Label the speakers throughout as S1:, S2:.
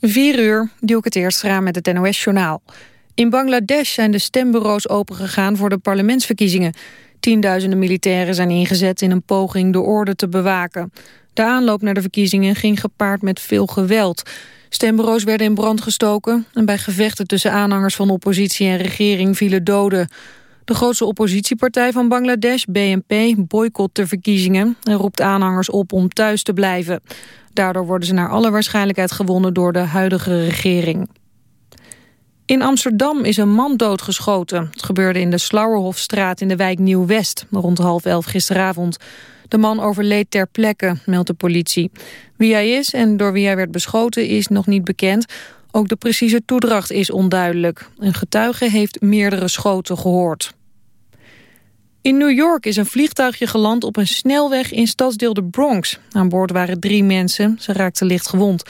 S1: 4 uur, doe ik het eerst raam met het NOS-journaal. In Bangladesh zijn de stembureaus opengegaan voor de parlementsverkiezingen. Tienduizenden militairen zijn ingezet in een poging de orde te bewaken. De aanloop naar de verkiezingen ging gepaard met veel geweld. Stembureaus werden in brand gestoken... en bij gevechten tussen aanhangers van oppositie en regering vielen doden. De grootste oppositiepartij van Bangladesh, BNP, boycott de verkiezingen... en roept aanhangers op om thuis te blijven. Daardoor worden ze naar alle waarschijnlijkheid gewonnen door de huidige regering. In Amsterdam is een man doodgeschoten. Het gebeurde in de Slauerhofstraat in de wijk Nieuw-West, rond half elf gisteravond. De man overleed ter plekke, meldt de politie. Wie hij is en door wie hij werd beschoten is nog niet bekend. Ook de precieze toedracht is onduidelijk. Een getuige heeft meerdere schoten gehoord. In New York is een vliegtuigje geland op een snelweg in stadsdeel de Bronx. Aan boord waren drie mensen, ze raakten licht gewond.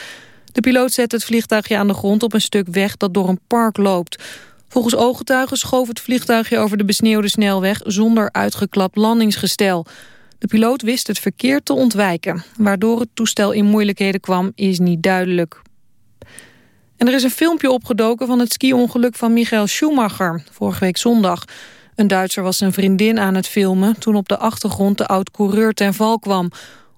S1: De piloot zette het vliegtuigje aan de grond op een stuk weg dat door een park loopt. Volgens ooggetuigen schoof het vliegtuigje over de besneeuwde snelweg zonder uitgeklapt landingsgestel. De piloot wist het verkeer te ontwijken. Waardoor het toestel in moeilijkheden kwam is niet duidelijk. En er is een filmpje opgedoken van het ski-ongeluk van Michael Schumacher, vorige week zondag. Een Duitser was zijn vriendin aan het filmen toen op de achtergrond de oud-coureur ten val kwam.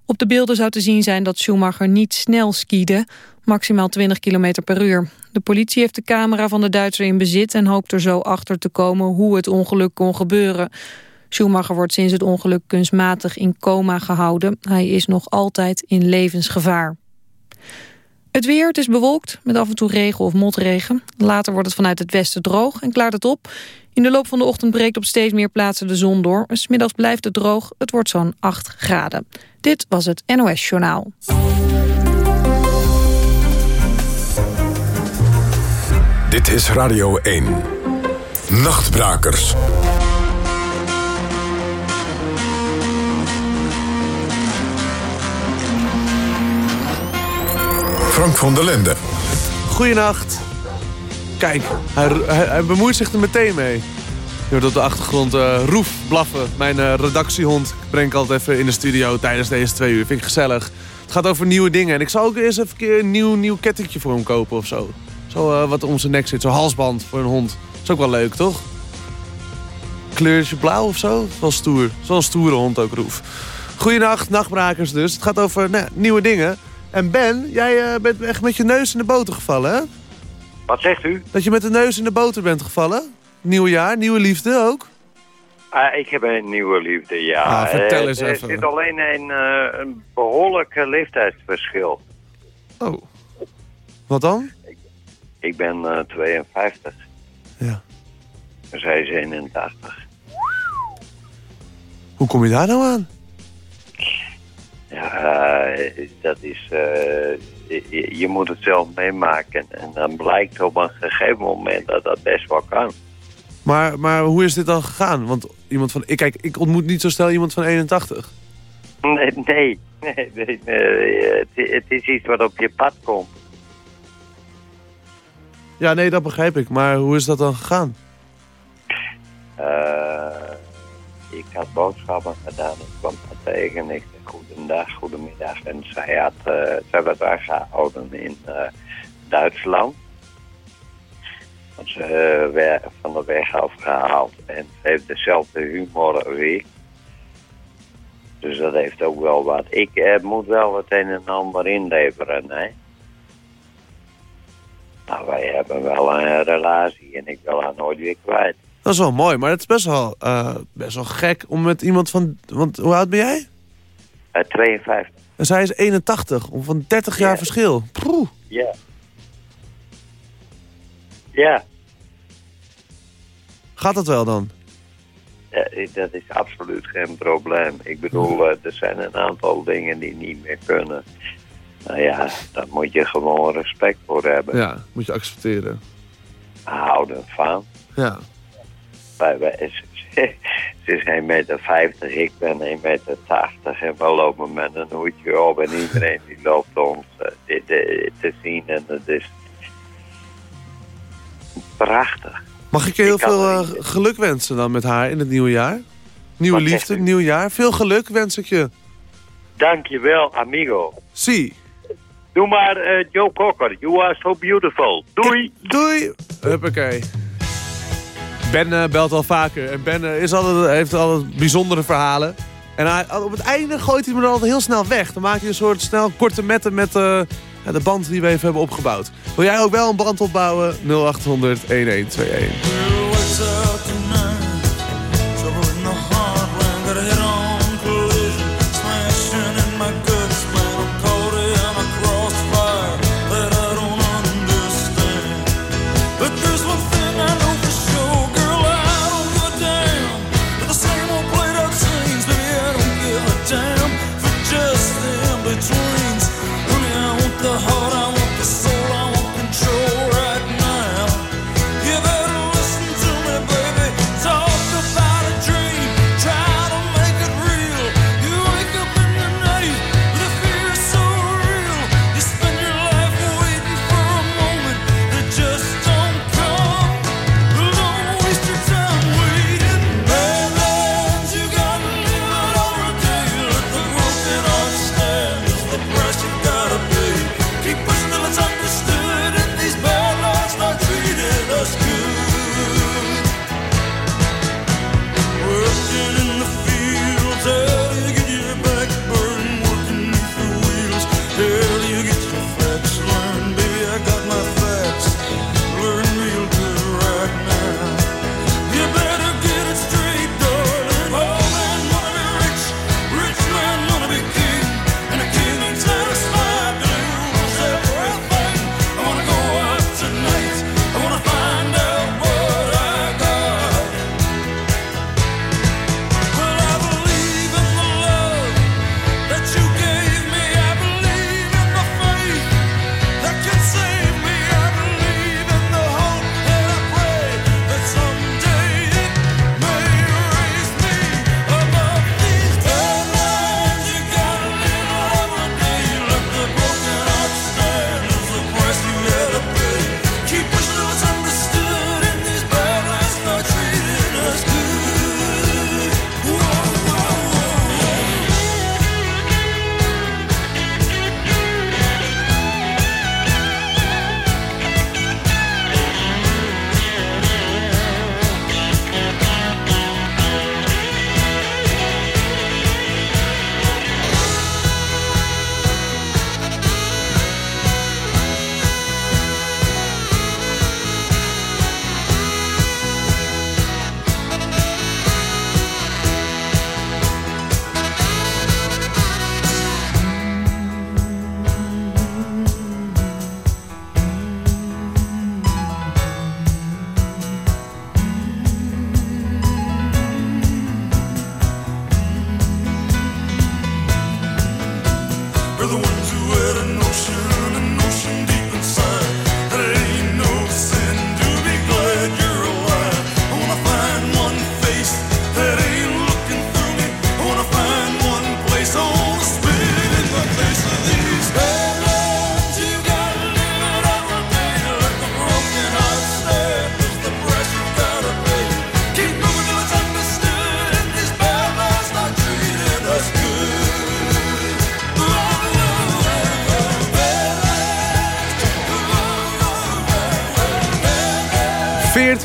S1: Op de beelden zou te zien zijn dat Schumacher niet snel skiede, maximaal 20 km per uur. De politie heeft de camera van de Duitser in bezit en hoopt er zo achter te komen hoe het ongeluk kon gebeuren. Schumacher wordt sinds het ongeluk kunstmatig in coma gehouden. Hij is nog altijd in levensgevaar. Het weer, het is bewolkt met af en toe regen of motregen. Later wordt het vanuit het westen droog en klaart het op. In de loop van de ochtend breekt op steeds meer plaatsen de zon door. Smiddags blijft het droog, het wordt zo'n 8 graden. Dit was het NOS Journaal.
S2: Dit is Radio 1. Nachtbrakers. Frank van der Lende.
S3: Goedenacht. Kijk, hij, hij, bemoeit zich er meteen mee. Je hoort op de achtergrond uh, Roef blaffen, mijn uh, redactiehond. Ik breng ik altijd even in de studio tijdens deze twee uur. Vind ik gezellig. Het gaat over nieuwe dingen. En ik zal ook eens even een nieuw, nieuw kettingje voor hem kopen of zo. Zo uh, wat om zijn nek zit. Zo'n halsband voor een hond. Is ook wel leuk, toch? Kleurtje blauw of zo? Wel stoer. Zo'n stoere hond ook, Roef. Goedenacht, nachtbrakers dus. Het gaat over nou, nieuwe dingen. En Ben, jij bent echt met je neus in de boter gevallen, hè?
S4: Wat zegt u?
S3: Dat je met de neus in de boter bent gevallen? Nieuwe jaar, nieuwe liefde ook?
S4: Uh, ik heb een nieuwe liefde, ja.
S3: Ah, vertel eens
S4: uh, er
S3: even.
S4: Er zit alleen een, uh, een behoorlijk leeftijdsverschil.
S3: Oh. Wat dan?
S4: Ik, ik ben 52.
S3: Ja.
S4: Zij is 81.
S3: Hoe kom je daar nou aan?
S4: Ja, dat is... Je, je, moet het zelf meemaken. En dan blijkt op een gegeven moment dat dat best wel kan.
S3: Maar, maar hoe is dit dan gegaan? Want iemand van... Kijk, ik ontmoet niet zo snel iemand van 81.
S4: Nee, nee. nee, nee, nee het, het, is iets wat op je pad komt.
S3: Ja, nee, dat begrijp ik. Maar hoe is dat dan gegaan?
S4: Uh, ik had boodschappen gedaan. Ik kwam haar tegen. Ik goedendag, goedemiddag. En zij, had, uh, zij werd aangehouden in uh, Duitsland. Want ze uh, werd van de weg afgehaald. En ze heeft dezelfde humor weer. Dus dat heeft ook wel wat. Ik moet wel het een en ander inleveren, hè. Nou, wij hebben wel een relatie en ik wil haar nooit weer kwijt.
S3: Dat is wel mooi, maar het is best wel, best wel gek om met iemand van... Want hoe oud ben jij?
S4: Uh, 52.
S3: En zij is 81, om van 30 jaar
S4: Ja.
S3: verschil. Proe.
S4: Ja. Ja,
S3: Gaat dat wel dan?
S4: eh, dat is absoluut geen probleem. Ik bedoel, eh, er zijn een aantal dingen die niet meer kunnen. Nou ja, daar moet je gewoon respect voor hebben.
S3: Ja, moet je accepteren.
S4: Houden van.
S3: Ja.
S4: Wij, wij, ze, is 1,50 meter, 50, ik ben 1,80 meter 80 en we lopen met een hoedje op en iedereen die loopt ons eh, dit, eh, te zien en dat is prachtig.
S3: Mag ik je heel
S4: Ik
S3: veel eh,
S4: niet-
S3: geluk wensen dan met haar in het nieuwe jaar? Nieuwe
S4: Wat
S3: liefde, nieuw jaar. Veel geluk wens ik je.
S4: Dankjewel, amigo.
S3: Zie.
S5: Doe maar Joe Cocker. You are so beautiful. Doei.
S6: Doei. Huppakee. Ben eh, belt al vaker. En Ben eh, is altijd, heeft altijd bijzondere verhalen. En hij, op het einde gooit hij me dan altijd heel snel weg. Dan maakt hij een soort snel korte metten met eh, de band die we even hebben opgebouwd. Wil jij ook wel een band opbouwen? 0800 1121.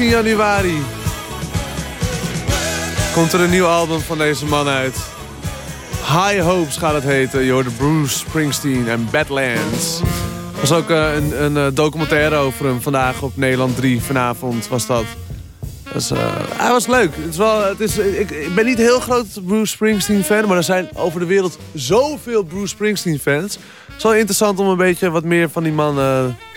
S6: 14 januari komt er een nieuw album van deze man uit. High Hopes gaat het heten. Je hoorde Bruce Springsteen en Badlands. Er was ook eh, een, een eh, documentaire over hem vandaag op Nederland 3. Vanavond was dat. Eh, hij was leuk. Het is wel, het is, ik, ben niet heel groot Bruce Springsteen fan. Maar er zijn over de wereld zoveel Bruce Springsteen fans. Het is wel interessant om een beetje wat meer van die man...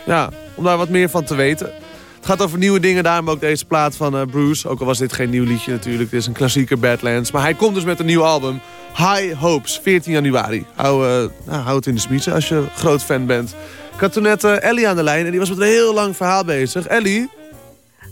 S6: ja, om daar wat meer van te weten. Het gaat over nieuwe dingen, daarom ook deze plaat van eh, Bruce. Ook al was dit geen nieuw liedje natuurlijk, dit is een klassieker Badlands. Maar hij komt dus met een nieuw album, High Hopes, 14 januari. Hou, eh, nou, hou het in de smiezen als je groot fan bent. Ik had toen net eh, Ellie aan de lijn en die was met een heel lang verhaal bezig. Ellie,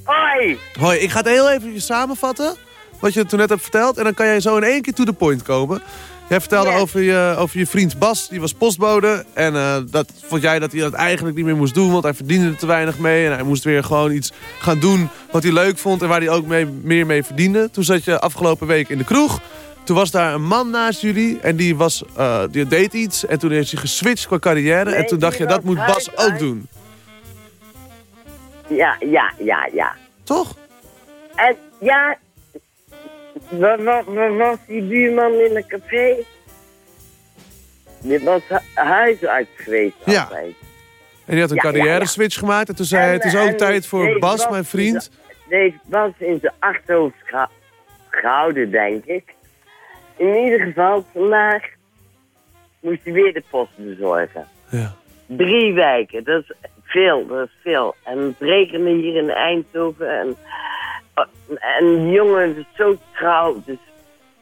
S5: Hoi.
S6: hoi, ik ga het heel even samenvatten, wat je toen net hebt verteld. En dan kan jij zo in één keer to the point komen. Jij vertelde
S5: Yes.
S6: over, je, over je vriend Bas, die was postbode. En eh, dat vond jij dat hij dat eigenlijk niet meer moest doen, want hij verdiende er te weinig mee. En hij moest weer gewoon iets gaan doen wat hij leuk vond en waar hij ook mee, meer mee verdiende. Toen zat je afgelopen week in de kroeg.
S3: Toen was daar een man naast jullie en die, was, eh, die deed iets. En toen heeft hij geswitcht qua carrière. en toen dacht je, dat moet Bas ook
S7: uit.
S3: doen.
S7: Ja, ja, ja, ja.
S3: Toch?
S7: En ja, waar, waar was die buurman in een café? Die was hu- huisarts geweest
S3: Ja.
S7: altijd.
S3: En die had een
S7: Ja,
S3: carrière
S7: ja.
S3: switch gemaakt. En toen zei hij, het is ook tijd voor Bas,
S7: was
S3: mijn vriend.
S7: Deze was in zijn achterhoofd gehouden, denk ik. In ieder geval, vandaag moest hij weer de post bezorgen.
S3: Ja.
S7: Drie weken, dat is veel, dat is veel. En het regende hier in Eindhoven. En, en die jongen is zo trouw, dus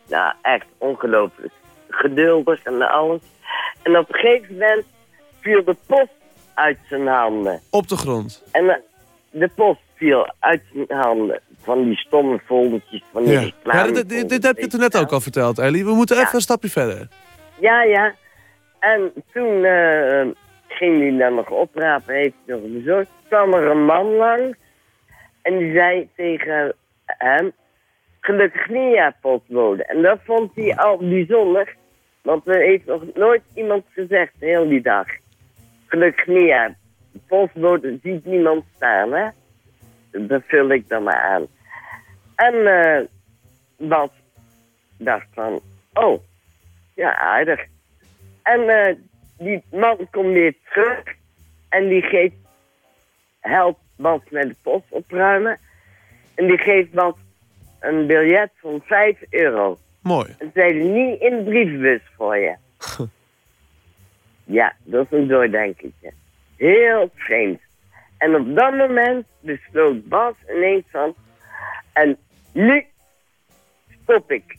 S7: nou, echt ongelooflijk. Geduldig en alles. En op een gegeven moment viel de post uit zijn handen.
S3: Op de grond.
S7: En eh, de post viel uit zijn handen. Van die stomme foldertjes, van die
S3: Ja, ja dit, dit, dit heb je toen net ook al verteld, Ellie. We moeten
S7: Ja.
S3: even een stapje verder.
S7: Ja, ja. En toen eh, ging hij dan nog oprapen, heeft hij nog bezorgd. kwam er een man langs. En die zei tegen hem, gelukkig nieuwjaar postbode. En dat vond hij al bijzonder. Want er heeft nog nooit iemand gezegd, heel die dag. Gelukkig nieuwjaar. De postbode ziet niemand staan, hè. Dat vul ik dan maar aan. En eh Bas dacht van, oh, ja, aardig. En eh, die man komt weer terug en die geeft, helpt Bas met de post opruimen. En die geeft Bas een biljet van 5 euro.
S3: Mooi.
S7: En zei niet in de brievenbus voor je. ja, dat is een doordenkertje. Heel vreemd. En op dat moment besloot Bas ineens van... En nu stop ik.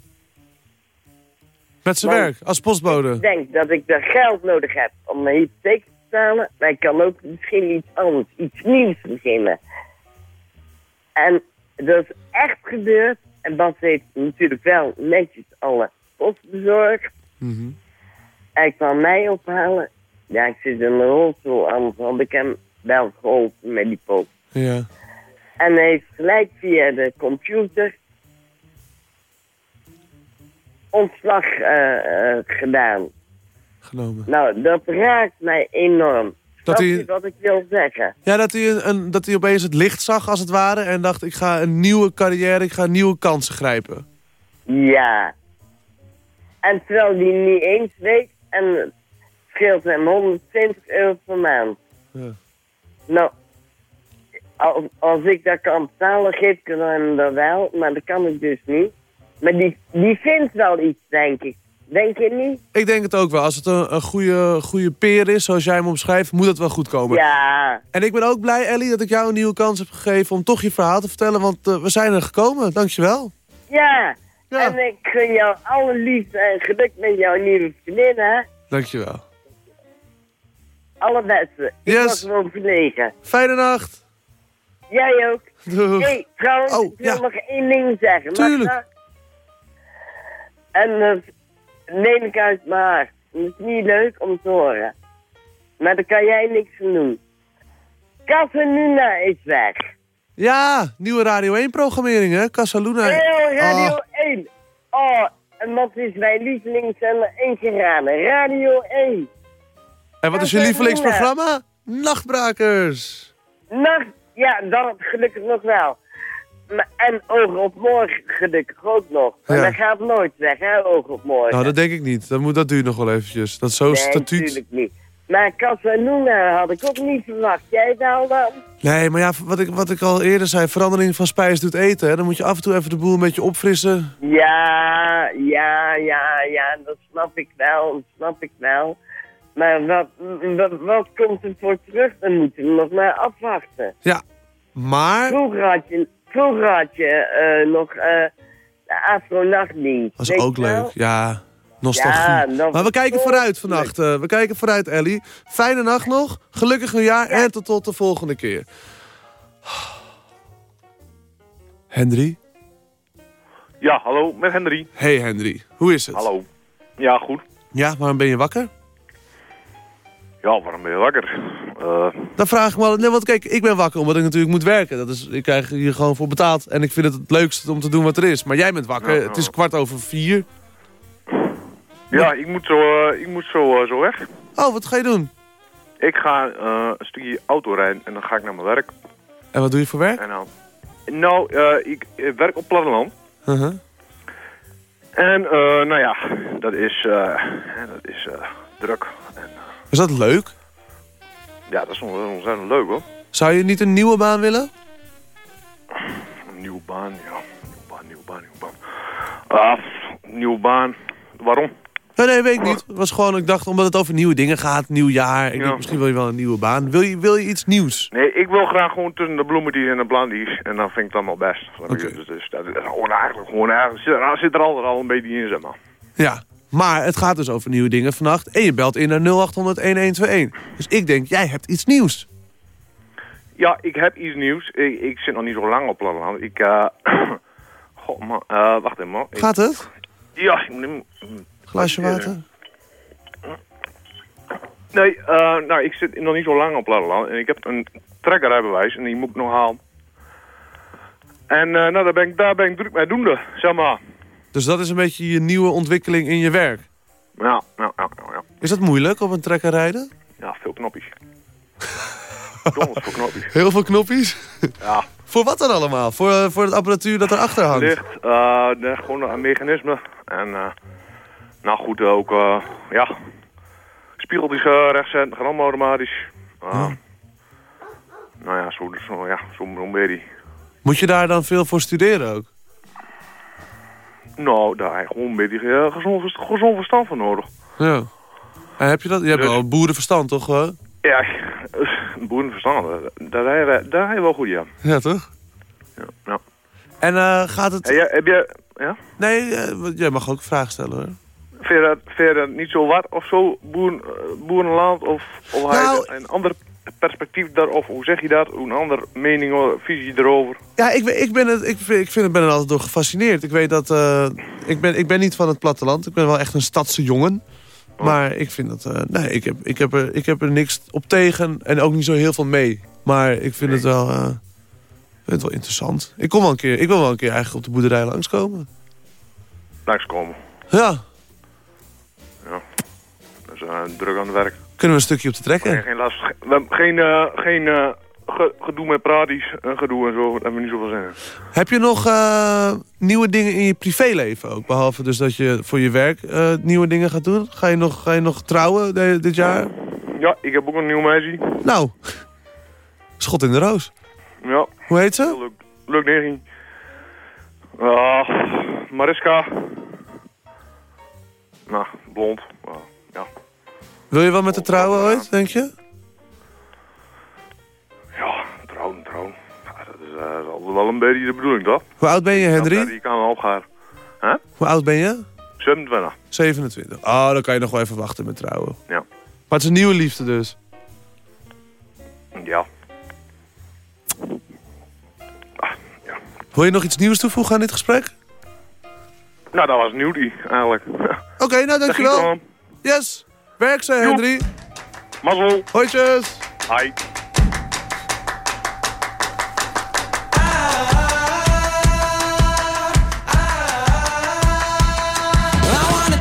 S3: Met zijn werk, als postbode.
S7: Ik denk dat ik er geld nodig heb om mijn hypotheek Maar ik kan ook misschien iets anders, iets nieuws beginnen. En dat is echt gebeurd. En Bas heeft natuurlijk wel netjes alle post bezorgd.
S3: Mhm.
S7: Hij kwam mij ophalen. Ja, ik zit in een rolstoel, anders had ik hem wel geholpen met die post.
S3: Ja.
S7: En hij heeft gelijk via de computer ontslag eh, eh, gedaan.
S3: Genomen.
S7: Nou, dat raakt mij enorm.
S3: Dat
S7: je wat ik wil zeggen?
S3: Ja, dat hij, een, dat hij opeens het licht zag, als het ware. En dacht, ik ga een nieuwe carrière, ik ga nieuwe kansen grijpen.
S7: Ja. En terwijl hij niet eens weet, en het scheelt hem 120 euro per maand.
S3: Ja.
S7: Nou, als, als ik dat kan betalen, geef ik hem dat wel, maar dat kan ik dus niet. Maar die, die vindt wel iets, denk ik. Denk je niet?
S3: Ik denk het ook wel. Als het een, een goede, goede peer is, zoals jij hem omschrijft, moet het wel goed komen.
S7: Ja.
S3: En ik ben ook blij, Ellie, dat ik jou een nieuwe kans heb gegeven om toch je verhaal te vertellen. Want eh, we zijn er gekomen. Dankjewel.
S7: Ja.
S3: Ja.
S7: En ik gun jou alle liefde en geluk met jouw nieuwe vriendin, hè?
S3: Dankjewel.
S7: Alle beste. Ik
S3: Yes.
S7: was gewoon verlegen.
S3: Fijne nacht.
S7: Jij ook.
S3: Doeg.
S7: Hey, trouwens,
S3: Oh,
S7: ik wil
S3: ja.
S7: nog één ding zeggen.
S3: Tuurlijk.
S7: dat? En dat neem ik uit mijn hart. Dat is niet leuk om te horen. Maar daar kan jij niks aan doen. Casaluna is weg.
S3: Ja, nieuwe Radio 1-programmering, hè? Casaluna.
S7: Heel Radio
S3: Oh,
S7: 1. Oh, en wat is mijn lievelingszender ingeraden? Radio 1.
S3: en wat is je lievelingsprogramma? Nachtbrakers.
S7: Nacht, ja, dat gelukkig nog wel. En ogen op morgen gelukkig ook nog. Maar
S3: Ja.
S7: dat gaat nooit weg, hè, ogen op morgen.
S3: Nou, dat denk ik niet. Dat, moet, dat duurt nog wel eventjes. Dat is zo'n
S7: nee,
S3: statuut.
S7: natuurlijk niet. Maar Casaluna had ik ook niet verwacht. Jij wel dan?
S3: Nee, maar ja, wat ik, wat ik al eerder zei, verandering van spijs doet eten. Hè? Dan moet je af en toe even de boel een beetje opfrissen.
S7: Ja, ja, ja, ja, dat snap ik wel, dat snap ik wel. Maar wat, wat, wat komt er voor terug? Dan moeten we nog maar afwachten.
S3: Ja, maar...
S7: Vroeger had je, vroeger had je eh, nog eh de Afro-nachtdienst.
S3: was
S7: weet
S3: ook
S7: wel?
S3: leuk. Ja, nostalgie.
S7: Ja, dat
S3: maar we
S7: was
S3: kijken vooruit vannacht. eh, we kijken vooruit, Ellie. Fijne nacht nog. Gelukkig nieuwjaar. En tot, tot de volgende keer. Henry?
S8: Ja, hallo, met Henry.
S3: Hey Henry, hoe is het?
S8: Hallo. Ja, goed.
S3: Ja, waarom ben je wakker?
S8: Ja, waarom ben je wakker? Eh,
S3: Dan vraag ik me al... Nee, want kijk, ik ben wakker omdat ik natuurlijk moet werken. Dat is, ik krijg hier gewoon voor betaald. En ik vind het het leukste om te doen wat er is. Maar jij bent wakker.
S8: Ja, ja.
S3: Het is kwart over vier.
S8: Ja, ik moet zo, eh, ik moet zo, eh, zo weg.
S3: Oh, wat ga je doen?
S8: Ik ga een stukje auto rijden en dan ga ik naar mijn werk.
S3: En wat doe je voor werk?
S8: En dan... Nou, eh, ik werk op platteland.
S3: Uh-huh.
S8: En nou ja, dat is, dat is druk. En,
S3: Is dat leuk?
S8: Ja, dat is on- ontzettend leuk hoor.
S3: Zou je niet een nieuwe baan willen?
S8: Een nieuwe baan, ja. Nieuwe baan, nieuwe baan, nieuwe baan. Ah, nieuwe baan. Waarom?
S3: Nee, nee, weet ik niet. Het was gewoon, ik dacht, omdat het over nieuwe dingen gaat, nieuw jaar. Ik
S8: Ja.
S3: denk, misschien wil je wel een nieuwe baan. Wil je, wil je iets nieuws?
S8: Nee, ik wil graag gewoon tussen de bloemetjes en de blandies. En dan vind ik het allemaal best.
S3: Oké.
S8: Dus, dus dat is gewoon eigenlijk, gewoon eigenlijk, zit er, zit er altijd al een beetje in, zeg maar.
S3: Ja. Maar het gaat dus over nieuwe dingen vannacht. En je belt in naar 0800-1121. Dus ik denk, jij hebt iets nieuws.
S8: Ja, ik heb iets nieuws. Ik, ik zit nog niet zo lang op platteland. Ik, eh... God, man. eh, wacht even, man.
S3: Gaat het?
S8: Ja, ik moet hem...
S3: Glaasje water?
S8: Nee, eh, nou, ik zit nog niet zo lang op platteland. En ik heb een trekkerrijbewijs en die moet ik nog halen. En nou, daar ben, ik, daar ben ik druk mee doende, zeg maar.
S3: Dus dat is een beetje je nieuwe ontwikkeling in je werk.
S8: Ja, ja, ja, ja. ja.
S3: Is dat moeilijk op een trekker rijden?
S8: Ja, veel knopjes. Donders veel knopjes.
S3: Heel veel knopjes?
S8: Ja,
S3: Voor wat dan allemaal? Voor, eh, voor het apparatuur dat erachter hangt?
S8: licht, eh, de, gewoon een mechanisme. En, eh, nou goed, ook, ja, spiegeltjes uh, rechtzetten, allemaal automatisch. Nou ja, zo, zo, ja, zo'n zo beetje.
S3: Moet je daar dan veel voor studeren ook?
S8: Nou, daar heb je gewoon een beetje eh, gezond, gezond verstand van nodig.
S3: Ja. En heb je dat? Je hebt
S8: Dus-
S3: wel boerenverstand, toch? hoor?
S8: Ja, boerenverstand, eh, daar heb je, daar heb je wel goed, ja.
S3: Ja, toch?
S8: ja, ja.
S3: En eh, gaat het...
S8: Heb je, ja?
S3: Nee, eh, jij mag ook een vraag stellen, hoor.
S8: Vind je dat, vind je dat niet zo wat of zo, boeren, eh, boerenland? Of, of
S3: Nou-
S8: een ander perspectief daarop? Hoe zeg je dat? Een andere mening of visie erover?
S3: Ja, ik, ben- ik, ben het, ik, vind- ik vind, ben er altijd door gefascineerd. Ik weet dat... eh, ik, ben, ik ben niet van het platteland. Ik ben wel echt een stadse jongen. Maar ik vind dat... eh, nee, ik heb, ik, heb er, ik heb er niks op tegen. En ook niet zo heel veel mee. Maar ik vind het wel... eh, ik vind het wel interessant. Ik, kom wel een keer, ik wil wel een keer eigenlijk op de boerderij langskomen.
S8: Langskomen.
S3: Ja,
S8: Dus uh, druk aan het werk.
S3: Kunnen we een stukje op de trekker.
S8: Geen, geen last. Geen, eh, geen eh, ge- gedoe met praties en gedoe en zo. Daar hebben we niet zoveel zin in.
S3: Heb je nog eh, nieuwe dingen in je privéleven ook? Behalve dus dat je voor je werk eh, nieuwe dingen gaat doen. Ga je nog, ga je nog trouwen dit jaar?
S8: Ja, ik heb ook een nieuw meisje.
S3: Nou, schot in de roos.
S8: Ja,
S3: Hoe heet ze?
S8: leuk. Leuk neerging. Ah, Mariska. Nou, blond.
S3: Wil je wel met de trouwen ooit, denk je?
S8: Ja, trouwen, trouwen. Ja, dat is eh, altijd wel een beetje de bedoeling, toch?
S3: Hoe oud ben je, Henry?
S8: die kan wel opgaan. Hè?
S3: Hoe oud ben je?
S8: 27.
S3: 27. Oh, dan kan je nog wel even wachten met trouwen.
S8: Ja.
S3: Maar het is een nieuwe liefde dus.
S8: Ja. Ah, ja.
S3: Wil je nog iets nieuws toevoegen aan dit gesprek?
S8: Nou, dat was nieuw die, eigenlijk.
S3: Oké, nou dankjewel. Yes. Werk ze, Henry.
S8: Mazzel.
S3: Hoi,
S8: Hi.
S9: I wanna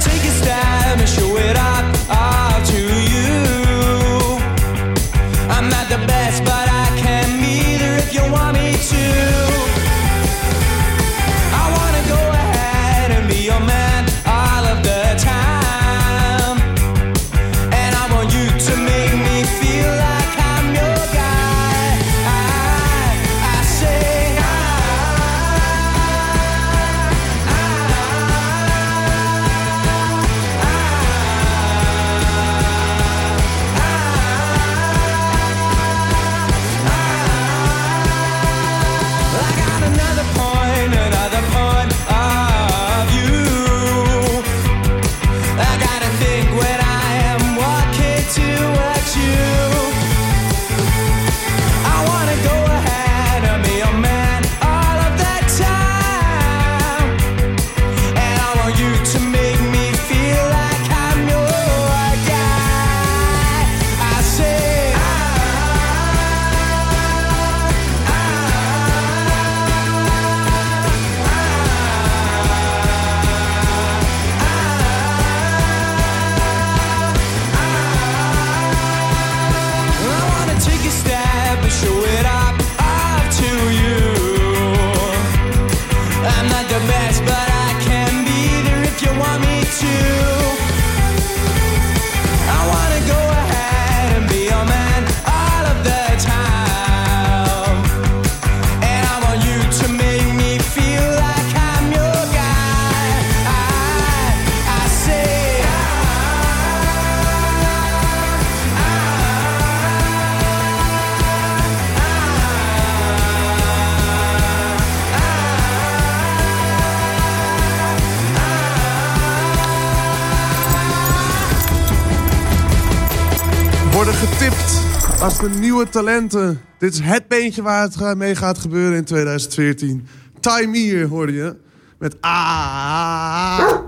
S3: getipt als de nieuwe talenten. Dit is het beentje waar het mee gaat gebeuren in 2014. Time Here hoorde je. Met ah. Ja,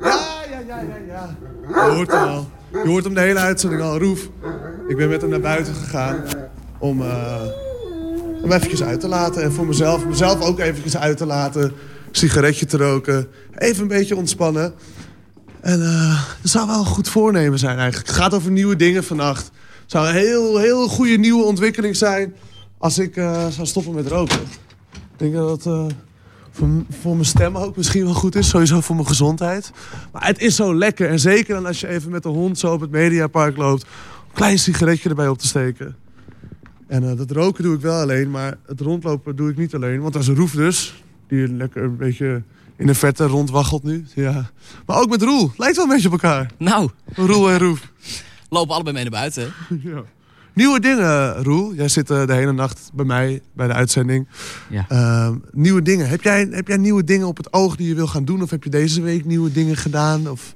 S3: ja, ja, ja, ja. Je hoort hem al. Je hoort hem de hele uitzending al. Roef, ik ben met hem naar buiten gegaan om, eh om eventjes uit te laten. En voor mezelf, mezelf ook eventjes uit te laten. Sigaretje te roken. Even een beetje ontspannen. En dat zou wel een goed voornemen zijn eigenlijk. Het gaat over nieuwe dingen vannacht. Het zou een heel, heel goede nieuwe ontwikkeling zijn als ik eh, zou stoppen met roken. Ik denk dat dat eh, voor, voor mijn stem ook misschien wel goed is. Sowieso voor mijn gezondheid. Maar het is zo lekker. En zeker dan als je even met de hond zo op het Mediapark loopt. Een klein sigaretje erbij op te steken. En dat roken doe ik wel alleen. Maar het rondlopen doe ik niet alleen. Want dat is een roef dus. Die lekker een beetje in de verte rondwaggelt nu. Ja. Maar ook met Roel. Lijkt wel een beetje op elkaar.
S10: Nou,
S3: Roel en Roef.
S10: lopen allebei mee naar buiten.
S3: Ja. Nieuwe dingen, Roel. Jij zit eh, de hele nacht bij mij, bij de uitzending.
S10: Ja.
S3: Ehm, nieuwe dingen. Heb jij, heb jij nieuwe dingen op het oog die je wil gaan doen? Of heb je deze week nieuwe dingen gedaan? Of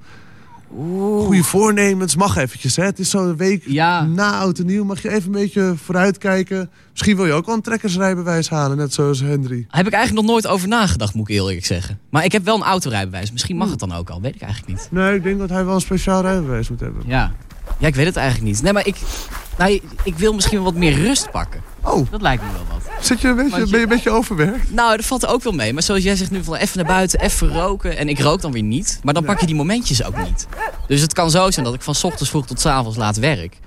S3: goede voornemens? Mag eventjes, hè? Het is zo'n week
S10: Ja.
S3: na Oud en Nieuw. Mag je even een beetje vooruitkijken? Misschien wil je ook wel een trekkersrijbewijs halen, net zoals Henry.
S10: Heb ik eigenlijk nog nooit over nagedacht, moet ik eerlijk zeggen. Maar ik heb wel een autorijbewijs. Misschien mag het dan ook al, weet ik eigenlijk niet.
S3: Nee, ik denk dat hij wel een speciaal rijbewijs moet hebben.
S10: Ja. Ja, ik weet het eigenlijk niet. Nee, maar ik, nou, ik wil misschien wel wat meer rust pakken.
S3: Oh,
S10: Dat lijkt me wel wat.
S3: zit je een beetje,
S10: je-
S3: ben je een beetje overwerkt?
S10: Nou, dat valt er ook wel mee. Maar zoals jij zegt nu van even naar buiten, even roken. En ik rook dan weer niet. Maar dan pak je die momentjes ook niet. Dus het kan zo zijn dat ik van 's ochtends vroeg tot 's avonds laat werk.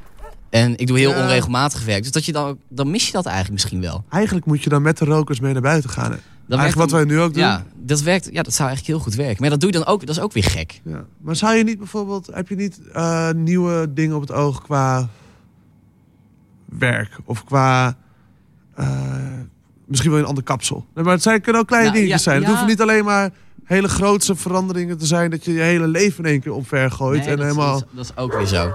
S10: En ik doe heel
S3: Ja.
S10: onregelmatig werk. Dus dat je dan, dan mis je dat eigenlijk misschien wel.
S3: Eigenlijk moet je dan met de rokers mee naar buiten gaan. Hè? Eigenlijk wat wij nu ook doen.
S10: Ja, dat werkt. Ja, dat zou eigenlijk heel goed werken. Maar dat doe je dan ook. Dat is ook weer gek.
S3: Ja. Maar zou je niet bijvoorbeeld, heb je niet eh, nieuwe dingen op het oog qua werk of qua eh, misschien wel een ander kapsel? Nee, maar het zijn, kunnen ook kleine dingetjes
S10: ja,
S3: zijn. Het
S10: ja.
S3: hoeven niet alleen maar hele grootse veranderingen te zijn dat je je hele leven in één keer omver gooit
S10: Nee,
S3: en
S10: dat,
S3: helemaal.
S10: dat, dat is ook weer zo.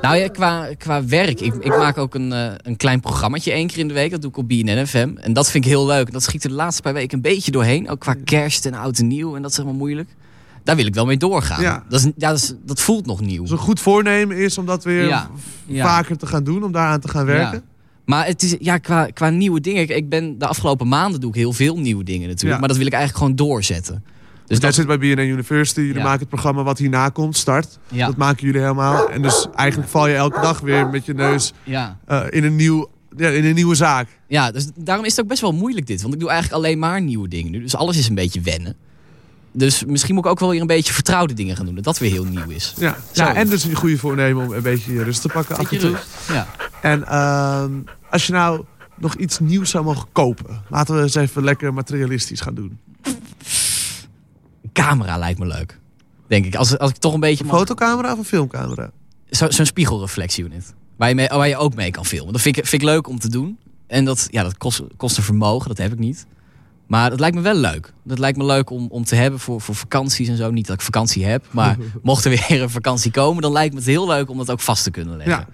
S10: Nou ja, qua, qua werk. Ik, ik maak ook een, eh, een klein programmaatje één keer in de week. Dat doe ik op BNN FM. En dat vind ik heel leuk. Dat schiet er de laatste paar weken een beetje doorheen. Ook qua kerst en oud en nieuw. En dat is helemaal moeilijk. Daar wil ik wel mee doorgaan.
S3: Ja.
S10: Dat, is, ja, dat, is- dat voelt nog nieuw.
S3: Dus een goed voornemen is om dat weer
S10: Ja,
S3: vaker te gaan doen, om daaraan te gaan werken.
S10: Ja. Maar het is, ja, qua, qua nieuwe dingen. Ik, ik ben de afgelopen maanden doe ik heel veel nieuwe dingen natuurlijk.
S3: Ja.
S10: Maar dat wil ik eigenlijk gewoon doorzetten. Dus
S3: Jij
S10: dat,
S3: zit bij BNN University, jullie maken het programma wat hierna komt, start.
S10: Ja.
S3: Dat maken jullie helemaal. En dus eigenlijk val je elke dag weer met je neus eh, in, een nieuw, ja, in een nieuwe zaak.
S10: Ja, dus daarom is het ook best wel moeilijk dit. Want ik doe eigenlijk alleen maar nieuwe dingen nu. Dus alles is een beetje wennen. Dus misschien moet ik ook wel weer een beetje vertrouwde dingen gaan doen. Dat weer heel nieuw is.
S3: Ja,
S10: Zo.
S3: ja en dus een goede voornemen om een beetje je rust te pakken af en toe.
S10: Ja.
S3: En ehm, als je nou nog iets nieuws zou mogen kopen, laten we eens even lekker materialistisch gaan doen.
S10: Een camera lijkt me leuk. Denk ik. Als, als ik toch een beetje...
S3: Een
S10: mag-
S3: fotocamera of een filmcamera?
S10: Zo- Zo'n spiegelreflectieunit. Waar je, mee, waar je ook mee kan filmen. Dat vind ik, vind ik leuk om te doen. En dat, ja, dat kost, kost een vermogen. Dat heb ik niet. Maar dat lijkt me wel leuk. Dat lijkt me leuk om, om te hebben voor, voor vakanties en zo. Niet dat ik vakantie heb. Maar mocht er weer een vakantie komen... dan lijkt me het heel leuk om dat ook vast te kunnen leggen.
S3: Ja.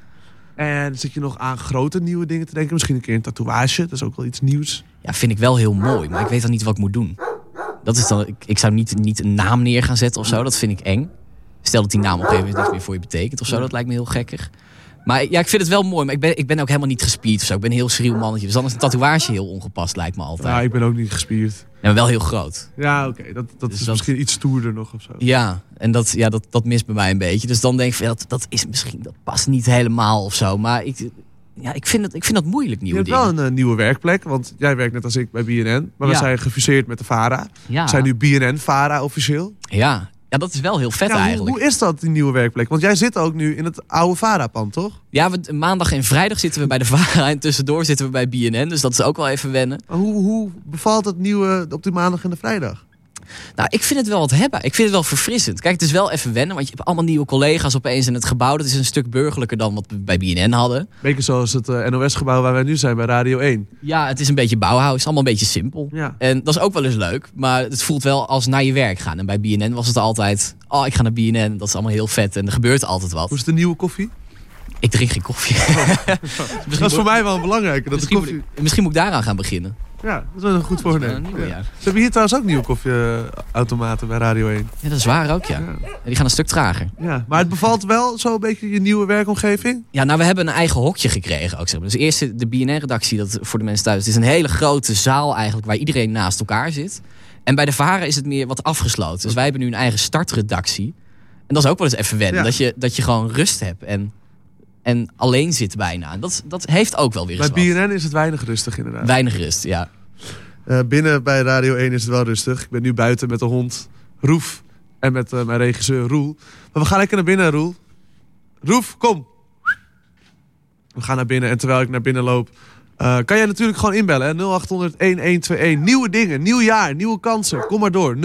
S3: En zit je nog aan grote nieuwe dingen te denken? Misschien een keer een tatoeage, dat is ook wel iets nieuws.
S10: Ja, vind ik wel heel mooi, maar ik weet dan niet wat ik moet doen. Dat is dan, ik, ik zou niet, niet een naam neer gaan zetten of zo, dat vind ik eng. Stel dat die naam op een gegeven moment niks meer voor je betekent of zo, dat lijkt me heel gekkig. Maar ja, ik vind het wel mooi, maar ik ben, ik ben ook helemaal niet gespierd of zo. Ik ben een heel schriel mannetje, dus dan is een tatoeage heel ongepast, lijkt me altijd.
S3: Ja, ik ben ook niet gespierd.
S10: Ja, maar wel heel groot.
S3: Ja, oké, dat, dat
S10: Dus
S3: is
S10: dat-
S3: misschien iets stoerder nog of zo.
S10: Ja, en dat, ja, dat, dat mist bij mij een beetje. Dus dan denk ik van, dat, dat is misschien, dat past niet helemaal of zo. Maar ik, ja, ik, vind, het, ik vind dat moeilijk,
S3: Je
S10: nieuwe
S3: hebt
S10: dingen.
S3: wel een eh, nieuwe werkplek, want jij werkt net als ik bij BNN. Maar we zijn gefuseerd met de VARA.
S10: ja.
S3: We zijn nu BNN-VARA officieel.
S10: ja. Ja, dat is wel heel vet
S3: Ja, hoe,
S10: eigenlijk.
S3: hoe is dat, die nieuwe werkplek? Want jij zit ook nu in het oude VARA-pand, toch?
S10: Ja, we, maandag en vrijdag zitten we bij de VARA en tussendoor zitten we bij BNN. Dus dat is ook wel even wennen.
S3: Maar Hoe, hoe bevalt het nieuwe op die maandag en de vrijdag?
S10: Nou, ik vind het wel wat hebben. Ik vind het wel verfrissend. Kijk, het is wel even wennen, want je hebt allemaal nieuwe collega's opeens in het gebouw. Dat is een stuk burgerlijker dan wat we bij BNN hadden.
S3: Beetje zoals het eh, NOS-gebouw waar wij nu zijn bij Radio 1.
S10: Ja, het is een beetje Bauhaus, allemaal een beetje simpel.
S3: Ja.
S10: En dat is ook wel eens leuk, maar het voelt wel als naar je werk gaan. En bij BNN was het altijd, oh, ik ga naar BNN, dat is allemaal heel vet en er gebeurt altijd wat.
S3: Hoe is de nieuwe koffie?
S10: Ik drink geen koffie.
S3: Dat is voor mij wel belangrijk. Dat de koffie...
S10: moet ik, misschien moet ik daaraan gaan beginnen.
S11: Ja, dat is een goed voornemen.
S10: een nieuwe,
S11: Ja. Ze hebben hier trouwens ook nieuwe koffieautomaten bij Radio 1.
S10: Ja, dat is waar ook, ja. Die gaan een stuk trager.
S11: Ja, maar het bevalt wel zo een beetje je nieuwe werkomgeving?
S10: Ja, nou, we hebben een eigen hokje gekregen ook. Zeg maar. Dus eerst de BNR-redactie, dat voor de mensen thuis. Het is een hele grote zaal eigenlijk waar iedereen naast elkaar zit. En bij de Varen is het meer wat afgesloten. Dus wij hebben nu een eigen startredactie. En dat is ook wel eens even wennen.
S11: Ja.
S10: Dat, je, dat je gewoon rust hebt en, en alleen zit bijna. Dat, dat heeft ook wel weer
S11: Bij
S10: eens wat.
S11: BNN is het weinig rustig inderdaad.
S10: Weinig rust, ja.
S11: Eh, binnen bij Radio 1 is het wel rustig. Ik ben nu buiten met de hond Roef en met eh, mijn regisseur Roel. Maar we gaan lekker naar binnen, Roel. Roef, kom! We gaan naar binnen en terwijl ik naar binnen loop... eh, kan jij natuurlijk gewoon inbellen, hè? 0800-1121. Nieuwe dingen, nieuw jaar, nieuwe kansen. Kom maar door, 0800-1121.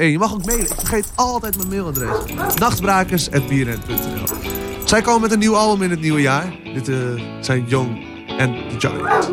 S11: Je mag ook mailen. Ik vergeet altijd mijn mailadres. Nachtbrakers.bnn.nl Zij komen met een nieuw album in het nieuwe jaar. Dit eh, zijn Young and the Giant.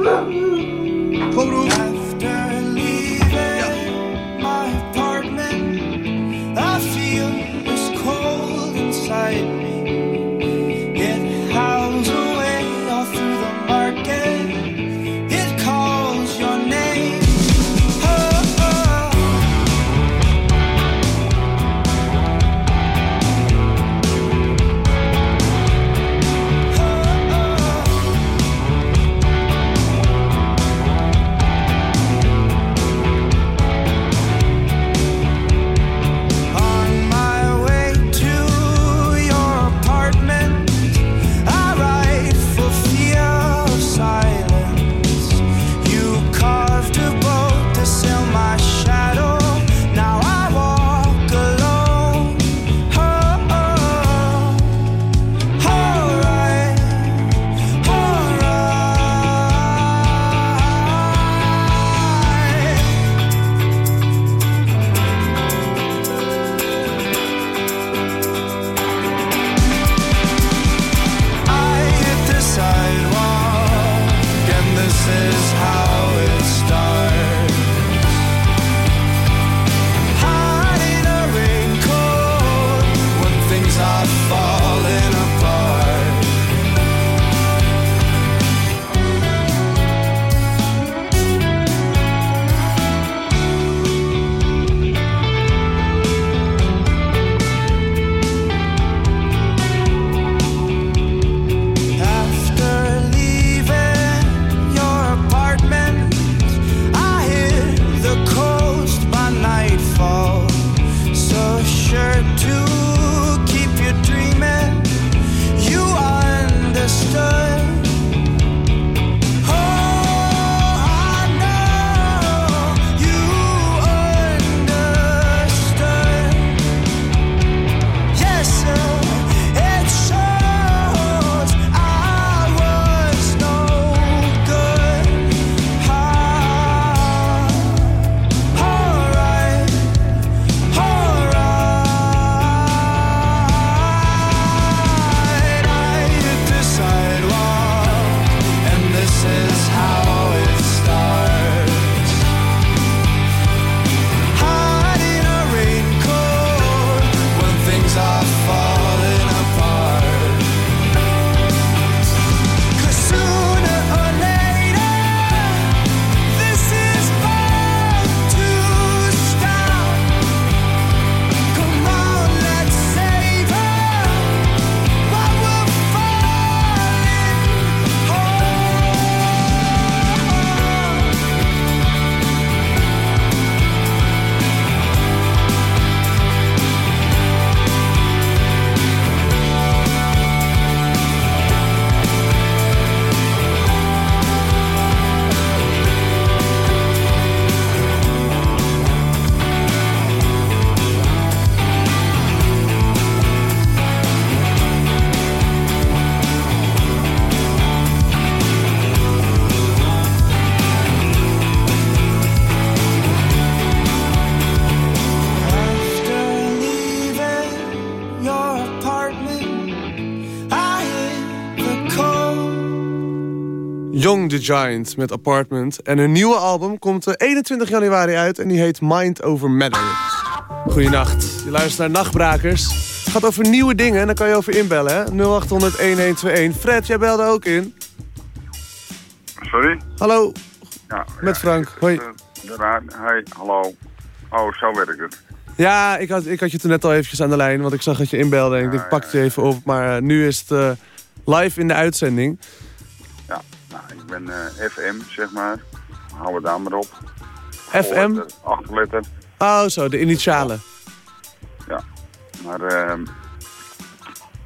S3: The
S11: Giant met Apartment. En hun nieuwe album komt eh, 21 januari uit en die heet Mind Over Matter. Goedenacht, je luistert naar Nachtbrakers. Het gaat over nieuwe dingen en daar kan je over inbellen, hè? 0800 1121. Fred, jij belde ook in.
S12: Sorry?
S11: Hallo,
S12: Ja,
S3: Met
S12: ja,
S3: Frank. Hoi.
S12: eh, Hoi, hallo. Oh, zo werkt het.
S3: Ja, ik had, ik had je toen net al eventjes aan de lijn, want ik zag dat je inbelde en ik dacht, ik pak je even op. Maar eh, nu is het eh, live in de uitzending.
S12: Ja, ben eh, FM, zeg maar. Hou het daar maar op.
S3: FM?
S12: Achterletter.
S3: Oh, zo, de initialen.
S12: Maar, ehm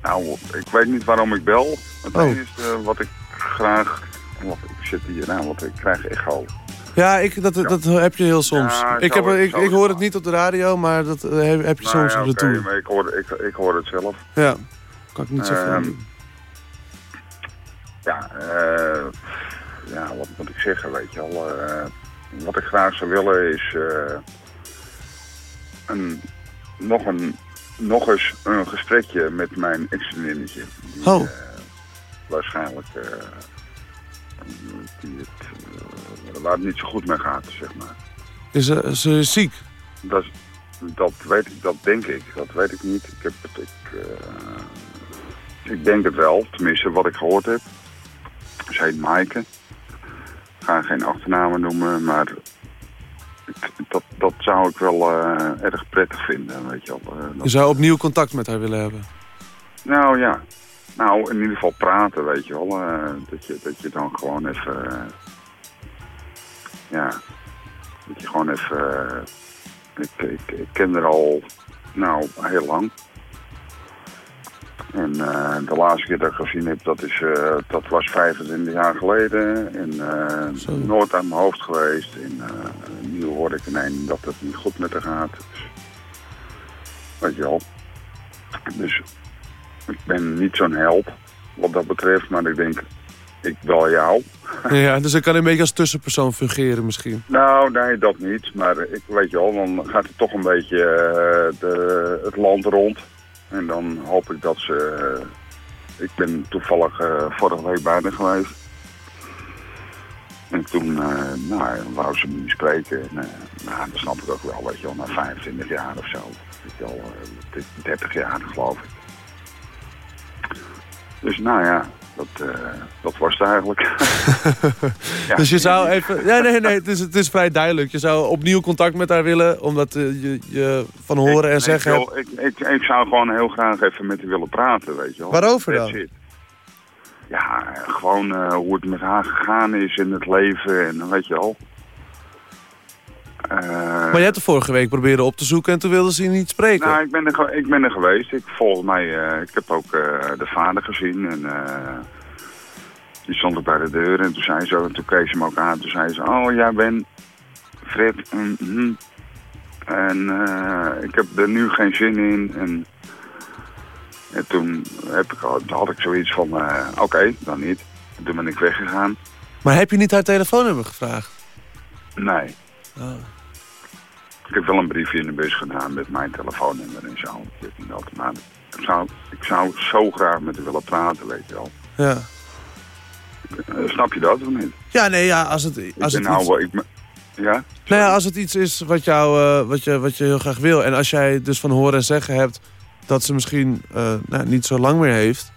S12: nou, ik weet niet waarom ik bel. Het
S3: Oh.
S12: enige wat ik graag... Wacht, ik zit hier aan, want ik krijg echo.
S3: Ja, ik, dat, dat heb je heel soms.
S12: Ja,
S3: ik, heb,
S12: is-
S3: ik, ik
S12: is
S3: hoor
S12: het
S3: niet op de radio, maar dat eh, heb, heb je
S12: Nou
S3: soms
S12: ja,
S3: op de
S12: maar ik hoor, ik, ik hoor het zelf.
S3: Ja, kan ik niet zo
S12: Ehm,
S3: doen.
S12: Ja, eh, ja, wat moet ik zeggen, weet je wel. eh, wat ik graag zou willen is eh, een, nog, een, nog eens een gesprekje met mijn ex-vriendinnetje.
S3: Oh.
S12: eh, waarschijnlijk die het, waar het niet zo goed mee gaat, zeg maar.
S3: Is ze, ze is ziek?
S12: Dat, dat weet ik, dat denk ik. Dat weet ik niet. Ik, heb het, ik, ik denk het wel, tenminste wat ik gehoord heb. Ze heet Maaike. Ik ga geen achternamen noemen, maar dat, dat zou ik wel eh, erg prettig vinden, weet je wel. Eh,
S3: Je zou opnieuw contact met haar willen hebben.
S12: nou ja, nou in ieder geval praten, weet je wel. eh, dat, je, dat je dan gewoon even, ja, dat je gewoon even, ik, ik, ik ken er al, nou, heel lang. En eh, de laatste keer dat ik gezien heb, dat, is, eh, dat was 25 jaar geleden. En
S3: Zo.
S12: nooit aan mijn hoofd geweest. En nu hoor ik ineens dat het niet goed met haar gaat. Dus, weet je wel. Dus ik ben niet zo'n help wat dat betreft, maar ik denk, ik bel jou.
S3: ja, dus ik kan een beetje als tussenpersoon fungeren misschien.
S12: Nou, nee, dat niet. Maar ik weet je wel, dan gaat het toch een beetje de, het land rond. En dan hoop ik dat ze... eh, ik ben toevallig eh, vorige week bij haar geweest. En toen, eh, nou, wou ze me niet spreken. En, nou, dat snap ik ook wel, weet je wel, na 25 jaar of zo. Weet je wel, eh, 30 jaar geloof ik. Dus nou ja, dat, eh, dat was het eigenlijk. Ja.
S3: Dus je zou even... Ja, nee, nee, het is, het is vrij duidelijk. Je zou opnieuw contact met haar willen, omdat eh, je, je van horen en zeggen
S12: ik, wil- ik, ik, ik zou gewoon heel graag even met haar willen praten, weet je wel.
S3: Waarover dan?
S12: it. Ja, gewoon eh, hoe het met haar gegaan is in het leven en weet je wel. Eh,
S3: Maar je hebt er vorige week proberen op te zoeken en toen wilde ze je niet spreken.
S12: nou, ik ben, er, ik ben er geweest. Ik, volgens mij, eh, ik heb ook eh, de vader gezien en die stond ook bij de deur en toen zei ze, en toen keek ze hem ook aan. Toen zei ze, oh jij bent Fred. En, hm. en ik heb er nu geen zin in. En, en toen heb ik, had ik zoiets van, oké, dan niet. En toen ben ik weggegaan.
S3: Maar heb je niet haar telefoonnummer gevraagd?
S12: Nee.
S3: Oh.
S12: Ik heb wel een briefje in de bus gedaan met mijn telefoonnummer en zo. Dit en dat. Maar ik zou, ik zou zo graag met haar willen praten, weet je wel.
S3: Ja.
S12: Eh, snap je dat of niet?
S3: Ja, nee, ja, als het, als
S12: ik
S3: het
S12: nou,
S3: iets...
S12: wel- ik, ja?
S3: Nou ja, als het iets is wat, jou, eh, wat, je, wat je heel graag wil... en als jij dus van horen en zeggen hebt dat ze misschien eh, nou, niet zo lang meer heeft...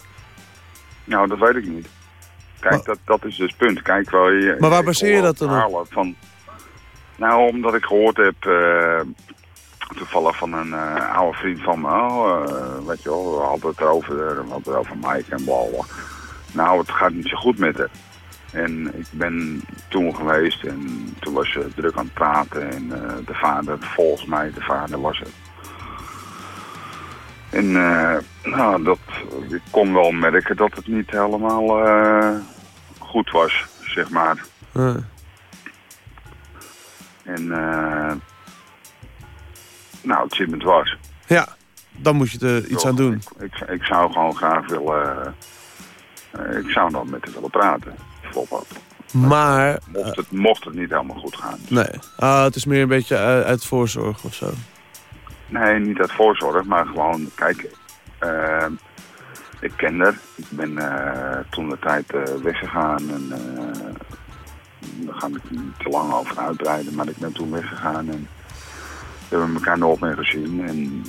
S12: Nou, dat weet ik niet. Kijk,
S3: Maar-
S12: dat, dat is dus het punt. Kijk, wel, je,
S3: Maar waar baseer je dat dan op?
S12: Van, nou, omdat ik gehoord heb, eh, toevallig van een eh, oude vriend van me. Oh, eh, weet je wel, we hadden het erover, we hadden het over Mike en bla. Nou, het gaat niet zo goed met haar. En ik ben toen geweest en toen was ze druk aan het praten. En de vader, volgens mij, de vader was het. En nou, dat, ik kon wel merken dat het niet helemaal goed was, zeg maar. En eh, nou, het zit met was.
S3: ja, dan moet je er iets aan doen.
S12: Ik, ik, ik zou gewoon graag willen, eh, ik zou dan met haar willen praten, bijvoorbeeld.
S3: Maar,
S12: Mocht het, mocht het niet helemaal goed gaan.
S3: nee, ah, het is meer een beetje uit, uit voorzorg of zo.
S12: Nee, niet uit voorzorg, maar gewoon, kijk, eh, ik ken haar. Ik ben eh, toen de tijd eh, weggegaan en eh, daar ga ik niet te lang over uitbreiden, maar ik ben toen weggegaan en we hebben elkaar nooit meer gezien. En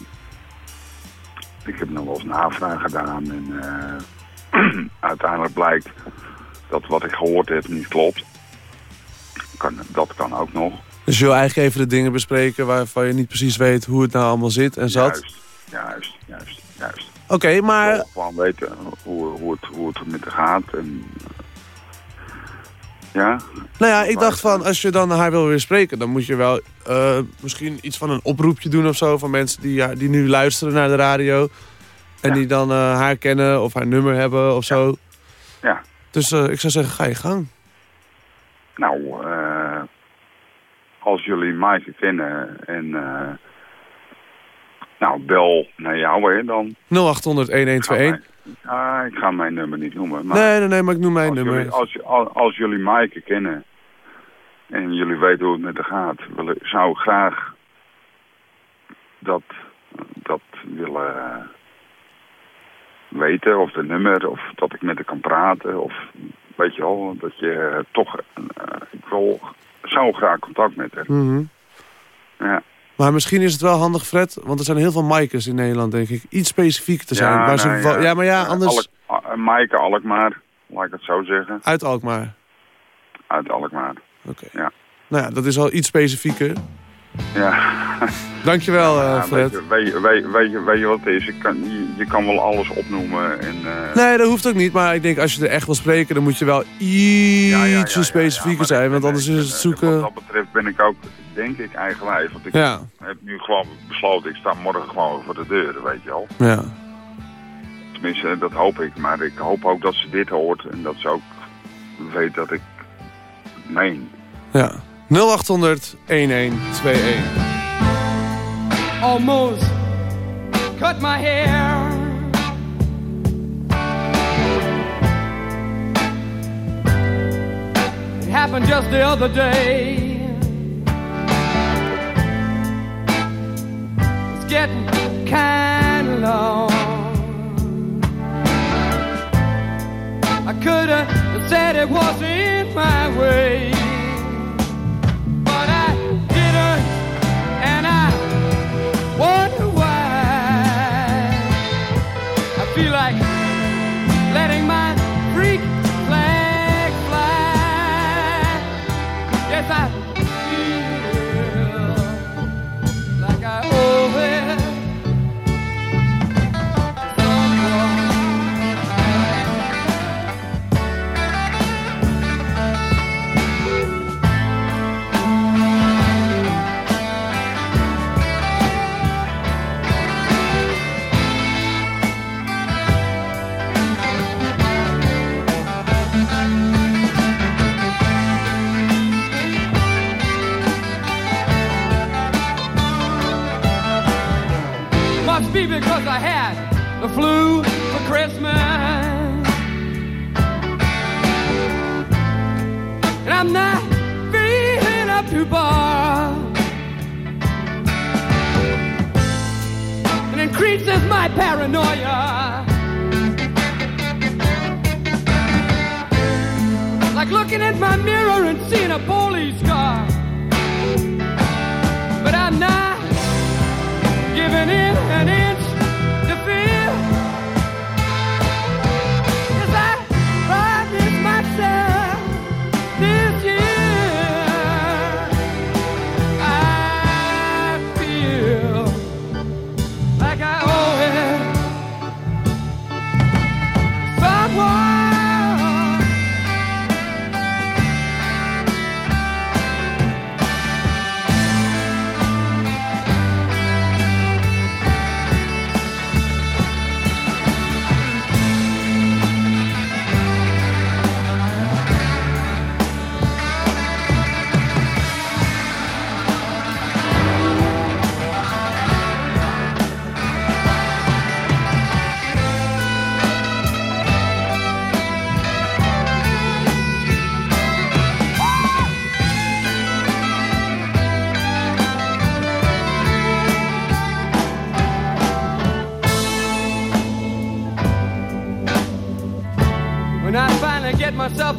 S12: ik heb nog wel eens navraag gedaan en eh, uiteindelijk blijkt dat wat ik gehoord heb niet klopt. kan, dat kan ook nog.
S3: Dus je wil eigenlijk even de dingen bespreken waarvan je niet precies weet hoe het nou allemaal zit en zat.
S12: Juist, juist, juist, juist.
S3: Oké, maar
S12: Wel Gewoon weten hoe, hoe, het, hoe het met haar gaat. En, ja,
S3: nou ja, ik dacht van als je dan haar wil weer spreken, dan moet je wel eh, misschien iets van een oproepje doen of zo van mensen die, ja, die nu luisteren naar de radio. En
S12: Ja.
S3: die dan eh, haar kennen of haar nummer hebben of zo.
S12: ja.
S3: Dus eh, ik zou zeggen, ga je gang.
S12: Nou, als jullie Maaike kennen en... nou, bel naar jou, hè, dan.
S3: 0800 1121.
S12: Ah, ik ga mijn nummer niet noemen. Maar
S3: Nee, nee, nee, maar ik noem mijn
S12: als,
S3: nummer.
S12: jullie, als, als, als jullie Maaike kennen en jullie weten hoe het met haar gaat, wil, zou ik graag dat, dat willen eh, weten, of de nummer, of dat ik met haar kan praten, of weet je wel, dat je toch, eh, ik wil, zou graag contact met haar.
S3: Mhm.
S12: Ja.
S3: Maar misschien is het wel handig, Fred, want er zijn heel veel Maikes in Nederland, denk ik. Iets specifiek te zijn. waar ze
S12: nou
S3: wa- ja. maar ja, anders
S12: Alk, Maaike Alkmaar, laat ik het zo zeggen,
S3: uit Alkmaar.
S12: uit Alkmaar.
S3: Oké.
S12: Ja.
S3: Nou ja, dat is al iets specifieker.
S12: Ja.
S3: Dankjewel, eh
S12: Ja,
S3: Fred.
S12: weet, je, weet, je, wat het is? Je kan, je, je kan wel alles opnoemen. En, eh,
S3: Nee, dat hoeft ook niet. Maar ik denk, als je er echt wil spreken, dan moet je wel ietsje
S12: ja, ja,
S3: specifieker zijn. Want anders is het
S12: eh,
S3: zoeken...
S12: Wat dat betreft ben ik ook, denk ik, eigenwijs. Want ik heb nu gewoon besloten, ik sta morgen gewoon voor de deur, weet je wel.
S3: ja.
S12: Tenminste, dat hoop ik. Maar ik hoop ook dat ze dit hoort en dat ze ook weet dat ik meen.
S3: ja. 0800 1121.
S9: almost cut my hair. It happened just the other day. It's getting kind of long. I could have said it wasn't my way. I'm not feeling up to bar. It increases my paranoia. Like looking at my mirror and seeing a police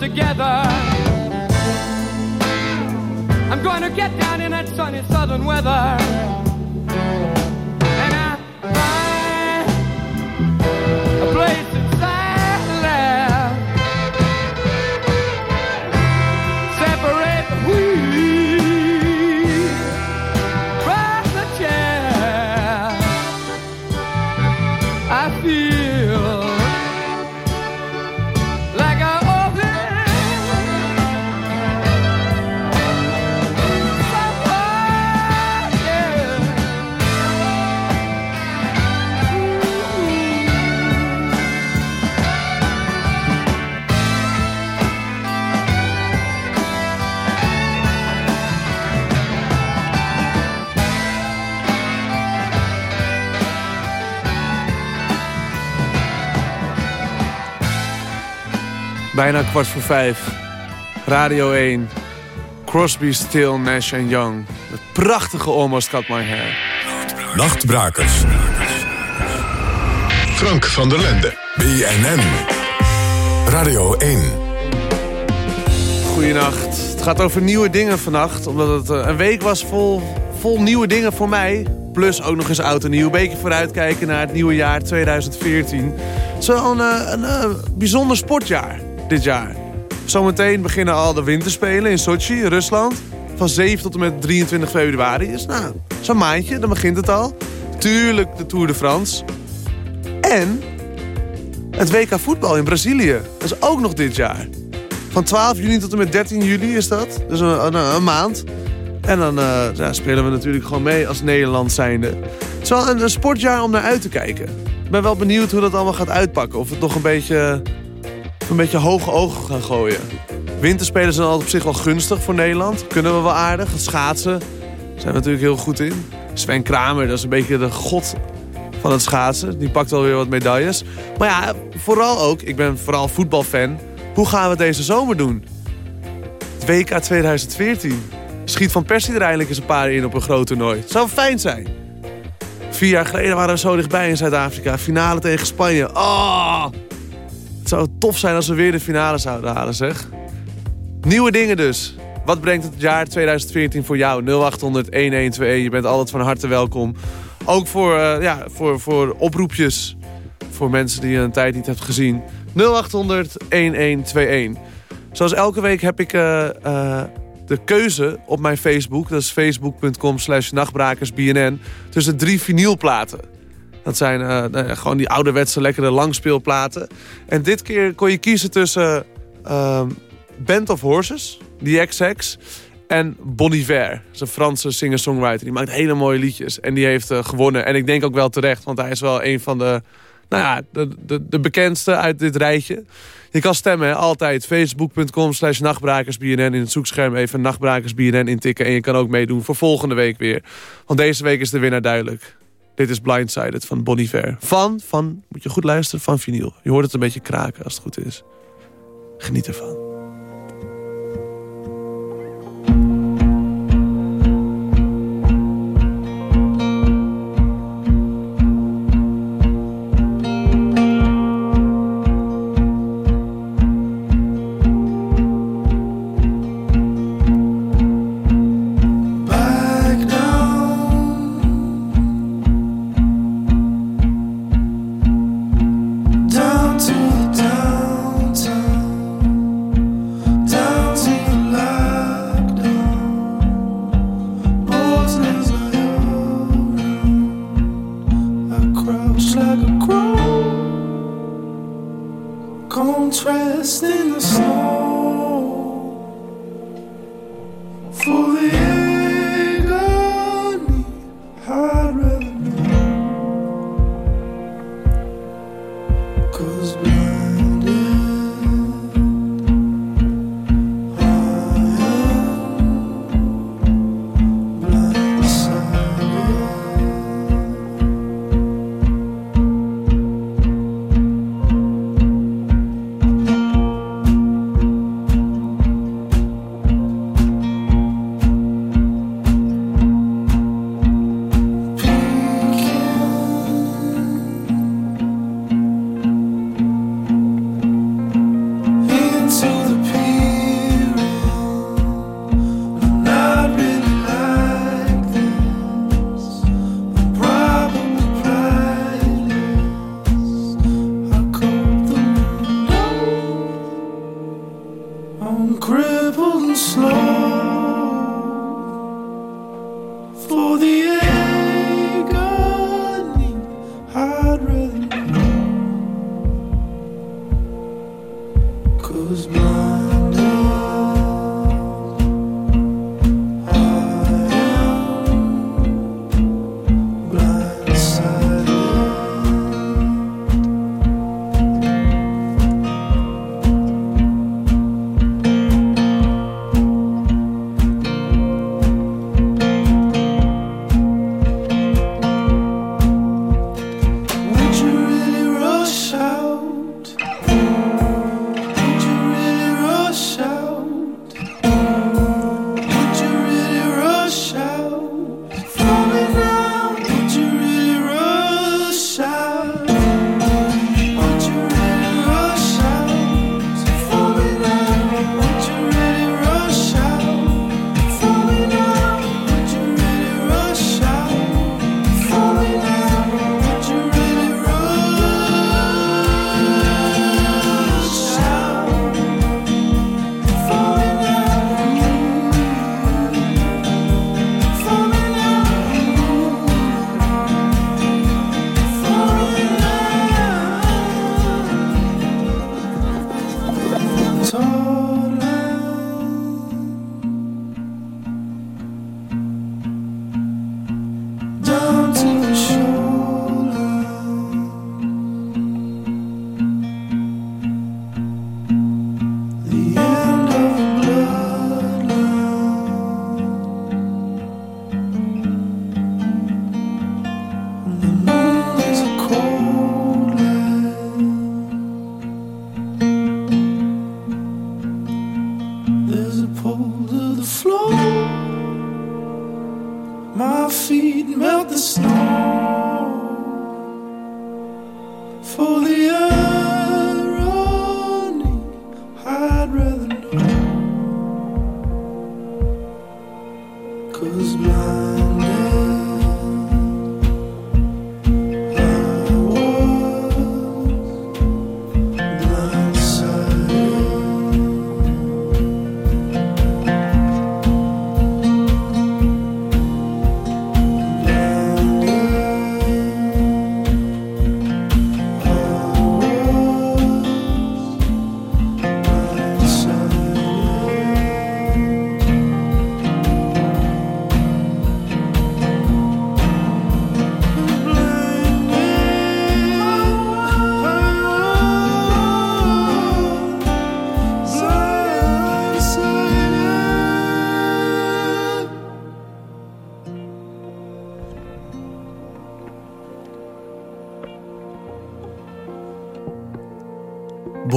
S9: together, I'm going to get down in that sunny southern weather.
S3: Bijna kwart voor vijf. Radio 1. Crosby, Still, Nash en Young. Het prachtige Almost Cut My Hair.
S2: Nachtbrakers. Frank van der Lende. BNN. Radio 1.
S3: Goedenacht. Het gaat over nieuwe dingen vannacht. Omdat het eh, een week was vol, vol nieuwe dingen voor mij. Plus ook nog eens oud en nieuw. Een beetje vooruitkijken naar het nieuwe jaar 2014. Het is wel een, eh, een, eh, bijzonder sportjaar dit jaar. Zometeen beginnen al de winterspelen in Sochi, Rusland. Van 7 tot en met 23 februari. Dus nou, zo'n maandje, dan begint het al. Tuurlijk de Tour de France. En het WK voetbal in Brazilië. Dat is ook nog dit jaar. Van 12 juni tot en met 13 juli is dat. Dus een, een, maand. En dan eh, spelen we natuurlijk gewoon mee als Nederland zijnde. Het is wel een, een sportjaar om naar uit te kijken. Ik ben wel benieuwd hoe dat allemaal gaat uitpakken. Of het nog een beetje, een beetje hoge ogen gaan gooien. Winterspelen zijn altijd op zich wel gunstig voor Nederland. Kunnen we wel aardig. Schaatsen zijn we natuurlijk heel goed in. Sven Kramer, dat is een beetje de god van het schaatsen. Die pakt wel weer wat medailles. Maar ja, vooral ook, ik ben vooral voetbalfan. Hoe gaan we het deze zomer doen? Het WK 2014. Schiet Van Persie er eindelijk eens een paar in op een groot toernooi. Zou fijn zijn. Vier jaar geleden waren we zo dichtbij in Zuid-Afrika. Finale tegen Spanje. Oh! Zou tof zijn als we weer de finale zouden halen, zeg. Nieuwe dingen dus. Wat brengt het jaar 2014 voor jou? 0800 1121. Je bent altijd van harte welkom. Ook voor, eh, ja, voor, voor oproepjes. Voor mensen die je een tijd niet hebt gezien. 0800 1121. Zoals elke week heb ik eh, eh, de keuze op mijn Facebook. Dat is facebook.com slash nachtbrakersbnn. Tussen drie vinylplaten. Dat zijn eh, gewoon die ouderwetse lekkere langspeelplaten. En dit keer kon je kiezen tussen ehm, Band of Horses, The XX... en Bon Iver. Franse singer-songwriter. Die maakt hele mooie liedjes. En die heeft eh, gewonnen. En ik denk ook wel terecht, want hij is wel een van de... Nou ja, de, de, de bekendste uit dit rijtje. Je kan stemmen, hè, altijd. Facebook.com slash nachtbrakersbnn. In het zoekscherm even nachtbrakersbnn intikken. En je kan ook meedoen voor volgende week weer. Want deze week is de winnaar duidelijk. Dit is Blindsided van Bon Iver. Van, van, moet je goed luisteren, van vinyl. Je hoort het een beetje kraken als het goed is. Geniet ervan.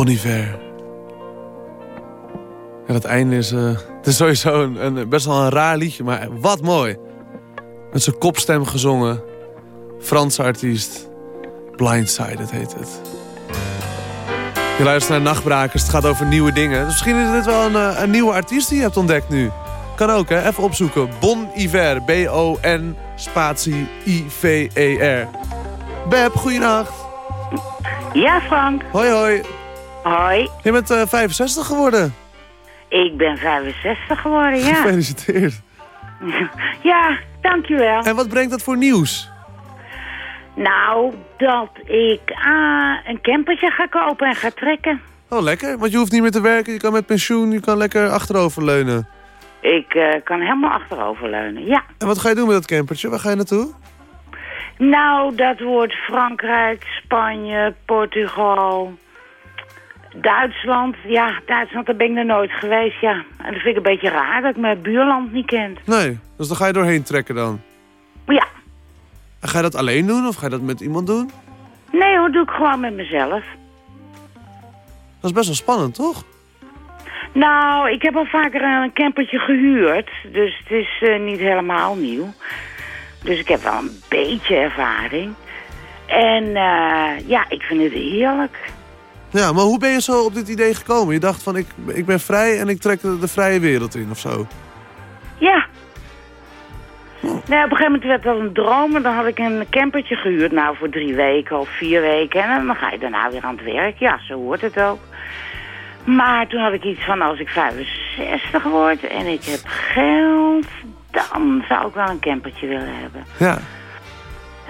S3: Bon Iver. Ja, dat einde is, eh, het is sowieso een, een, best wel een raar liedje, maar wat mooi. Met zijn kopstem gezongen. Franse artiest. Blindsided heet het. Je luistert naar Nachtbrakers, het gaat over nieuwe dingen. Dus misschien is dit wel een, eh, een nieuwe artiest die je hebt ontdekt nu. Kan ook, hè? Even opzoeken. Bon Iver. B-O-N spatie I-V-E-R. Beb, goeienacht.
S13: Ja, Frank.
S3: Hoi, hoi.
S13: Hoi.
S3: Je bent eh, 65 geworden.
S13: Ik ben 65 geworden, ja.
S3: Gefeliciteerd.
S13: ja, dankjewel.
S3: En wat brengt dat voor nieuws?
S13: Nou, dat ik ah, een campertje ga kopen en ga trekken.
S3: Oh, lekker. Want je hoeft niet meer te werken. Je kan met pensioen. Je kan lekker achteroverleunen.
S13: Ik eh, kan helemaal achteroverleunen, ja.
S3: En wat ga je doen met dat campertje? Waar ga je naartoe?
S13: Nou, dat wordt Frankrijk, Spanje, Portugal, Duitsland. Ja, Duitsland, daar ben ik nog nooit geweest, ja. En dat vind ik een beetje raar dat ik mijn buurland niet kent.
S3: Nee. Dus dan ga je doorheen trekken dan.
S13: Ja.
S3: En ga je dat alleen doen of ga je dat met iemand doen?
S13: Nee hoor, doe ik gewoon met mezelf.
S3: Dat is best wel spannend, toch?
S13: Nou, ik heb al vaker een campertje gehuurd, dus het is eh, niet helemaal nieuw. Dus ik heb wel een beetje ervaring. En eh, ja, ik vind het heerlijk.
S3: Ja, maar hoe ben je zo op dit idee gekomen? Je dacht van, ik, ik ben vrij en ik trek de, de vrije wereld in of zo.
S13: Ja. Nee, op een gegeven moment werd dat een droom en dan had ik een campertje gehuurd. Nou, voor drie weken of vier weken. En dan ga je daarna weer aan het werk. Ja, zo hoort het ook. Maar toen had ik iets van, als ik 65 word en ik heb geld, dan zou ik wel een campertje willen hebben.
S3: Ja.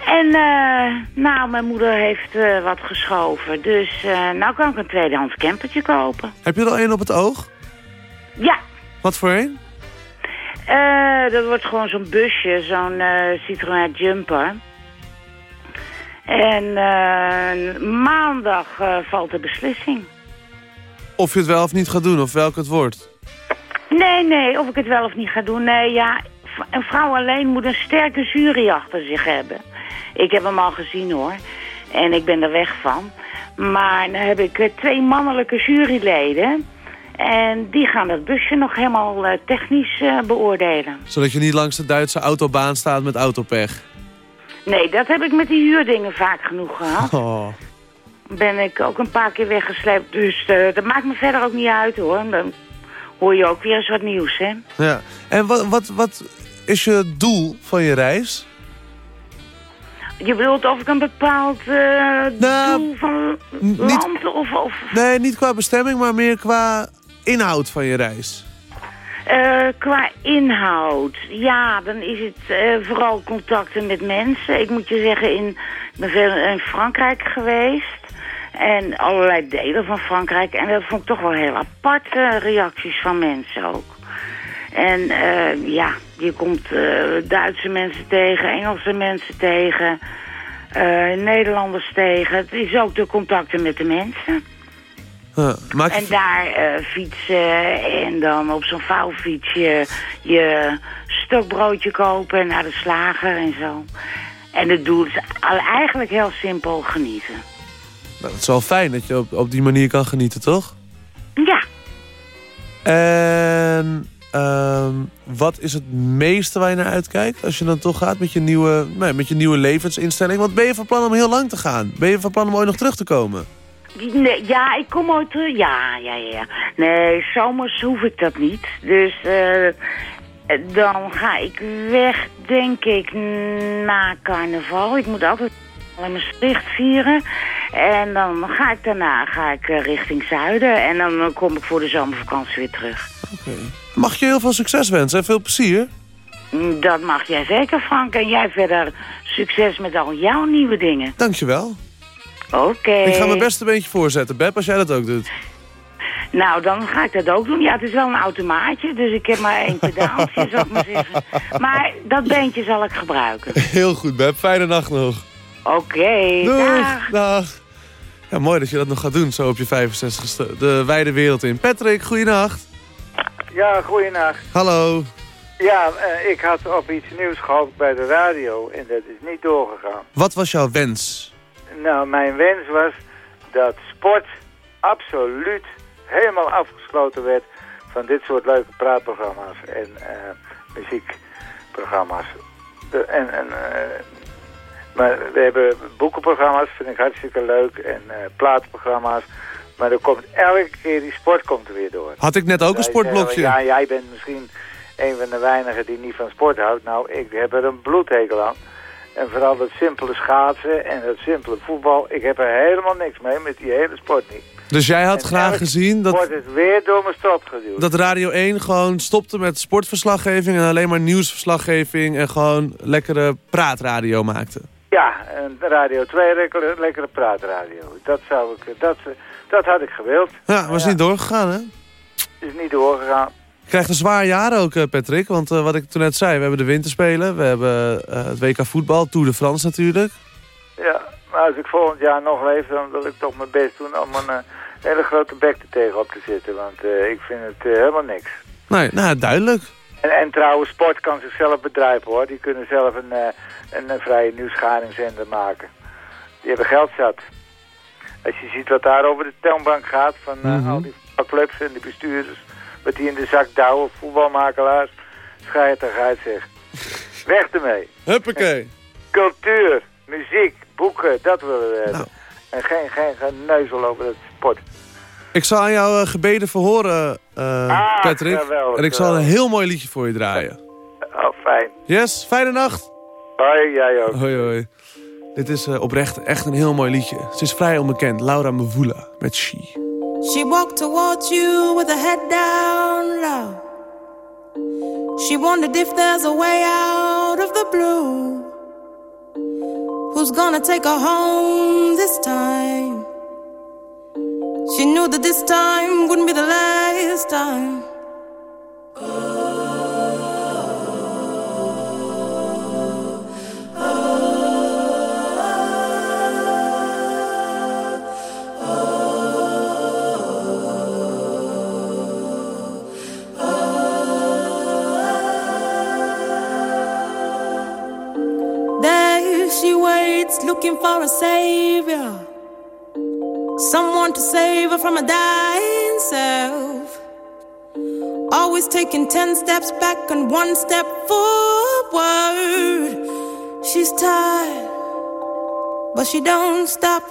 S13: En eh, nou, mijn moeder heeft eh, wat geschoven. Dus eh, nou kan ik een tweedehands campertje kopen.
S3: Heb je er al één op het oog?
S13: Ja,
S3: Wat voor één?
S13: eh, dat wordt gewoon zo'n busje, zo'n Citroën Jumper. En maandag valt de beslissing.
S3: Of je het wel of niet gaat doen, of welke het wordt.
S13: Nee, nee, of ik het wel of niet ga doen. Nee, ja, een vrouw alleen moet een sterke jury achter zich hebben. Ik heb hem al gezien hoor. En ik ben er weg van. Maar dan heb ik eh, twee mannelijke juryleden. En die gaan dat busje nog helemaal eh, technisch eh, beoordelen.
S3: Zodat je niet langs de Duitse autobaan staat met autopech.
S13: Nee, dat heb ik met die huurdingen vaak genoeg gehad.
S3: Oh.
S13: Ben ik ook een paar keer weggesleept. Dus dat maakt me verder ook niet uit hoor. Dan hoor je ook weer eens wat nieuws, hè.
S3: Ja. En wat, wat, wat is je doel van je reis?
S13: Je bedoelt of ik een bepaald eh, doel van land of... of
S3: Nee, niet qua bestemming, maar meer qua inhoud van je reis.
S13: eh, qua inhoud, ja, dan is het eh, vooral contacten met mensen. Ik moet je zeggen, in, ik ben veel in Frankrijk geweest. En allerlei delen van Frankrijk. En dat vond ik toch wel heel aparte reacties van mensen ook. En eh, ja, je komt eh, Duitse mensen tegen, Engelse mensen tegen, eh, Nederlanders tegen. Het is ook de contacten met de mensen.
S3: Huh. Maak je
S13: En daar fietsen en dan op zo'n vouwfietsje je stokbroodje kopen en naar de slager en zo. En het doel is al- eigenlijk heel simpel genieten.
S3: Nou, het is wel fijn dat je op, op die manier kan genieten, toch?
S13: Ja,
S3: Eh, wat is
S13: het
S3: meeste waar je naar uitkijkt als je dan toch gaat met je nieuwe, nee, met je nieuwe levensinstelling? Want ben je van plan om heel lang te gaan? Ben je van plan om ooit nog terug te komen?
S13: Nee, ja, ik kom ooit terug. Ja, ja, ja. Nee, zomers hoef ik dat niet. Dus eh, dan ga ik weg, denk ik, na carnaval. Ik moet altijd in Maastricht vieren. En dan ga ik daarna ga ik, eh, richting zuiden. En dan eh, kom ik voor de zomervakantie weer terug.
S3: Mag je heel veel succes wensen en veel plezier?
S13: Mm, Dat mag jij zeker, Frank. En jij verder succes met al jouw nieuwe dingen.
S3: Dankjewel.
S13: Oké.
S3: Ik ga mijn beste beentje voorzetten, Beb, als jij dat ook doet.
S13: Nou, dan ga ik dat ook doen. Ja, het is wel een automaatje, dus ik heb maar één pedaaltje, zou ik maar zeggen. Maar dat beentje zal ik gebruiken.
S3: Heel goed, Beb. Fijne nacht nog.
S13: Oké,
S3: Doeg,
S13: dag.
S3: dag. Ja, mooi dat je dat nog gaat doen, zo op je 65ste. De wijde wereld in. Patrick, goeienacht.
S14: Ja, goeienacht.
S3: Hallo.
S14: Ja, eh, ik had op iets nieuws gehoopt bij de radio en dat is niet doorgegaan.
S3: Wat was jouw wens?
S14: Nou, mijn wens was dat sport absoluut helemaal afgesloten werd van dit soort leuke praatprogramma's en eh, muziekprogramma's. De- en, en, eh, maar we hebben boekenprogramma's, vind ik hartstikke leuk, en plaatprogramma's. Maar er komt elke keer die sport komt er weer door.
S3: Had ik net ook een sportblokje?
S14: Ja, jij bent misschien een van de weinigen die niet van sport houdt. Nou, ik heb er een bloedhekel aan. En vooral dat simpele schaatsen en dat simpele voetbal. Ik heb er helemaal niks mee met die hele sport niet.
S3: Dus jij had
S14: En
S3: graag gezien dat,
S14: Wordt het weer door mijn strot geduwd.
S3: dat Radio 1 gewoon stopte met sportverslaggeving... en alleen maar nieuwsverslaggeving en gewoon lekkere praatradio maakte?
S14: Ja, en Radio 2, lekkere, lekkere praatradio. Dat, zou ik, dat, dat had ik gewild.
S3: Ja, was niet doorgegaan, hè?
S14: Is niet doorgegaan.
S3: Je krijgt een zwaar jaar ook, eh, Patrick. Want eh, wat ik toen net zei, we hebben de winterspelen. We hebben eh, het WK voetbal, Tour de France natuurlijk.
S14: Ja, maar als ik volgend jaar nog leef, dan wil ik toch mijn best doen om een hele grote bek er tegenop te zitten. Want ik vind het helemaal niks.
S3: Nee, nou, duidelijk.
S14: En, en trouwens, sport kan zichzelf bedrijven hoor. Die kunnen zelf een, eh, een, een vrije nieuwsgaringzender maken. Die hebben geld zat. Als je ziet wat daar over de toonbank gaat van eh,
S3: Mhm.
S14: al die clubs en de bestuurders. Wat die in de zak douwen, voetbalmakelaars. Uit zeg. Weg ermee.
S3: Huppakee.
S14: Cultuur, muziek, boeken, dat willen we hebben.
S3: Nou.
S14: En geen, geen geneuzel over het sport.
S3: Ik zal aan jouw eh, gebeden verhoren, eh,
S14: Ah,
S3: Patrick.
S14: geweldig,
S3: en ik zal een heel mooi liedje voor je draaien.
S14: Oh, fijn.
S3: Yes, fijne nacht.
S14: Hoi, jij ook.
S3: Hoi, hoi. Dit is eh, oprecht echt een heel mooi liedje. Ze is vrij onbekend. Laura Mvula met She.
S15: She walked towards you with her head down low. She wondered if there's a way out of the blue. Who's gonna take her home this time? She knew that this time wouldn't be the last time. There she waits, looking for a savior. Someone to save her from a dying self. Always taking ten steps back and one step forward. She's tired, but she don't stop.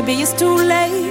S15: Maybe it's too late.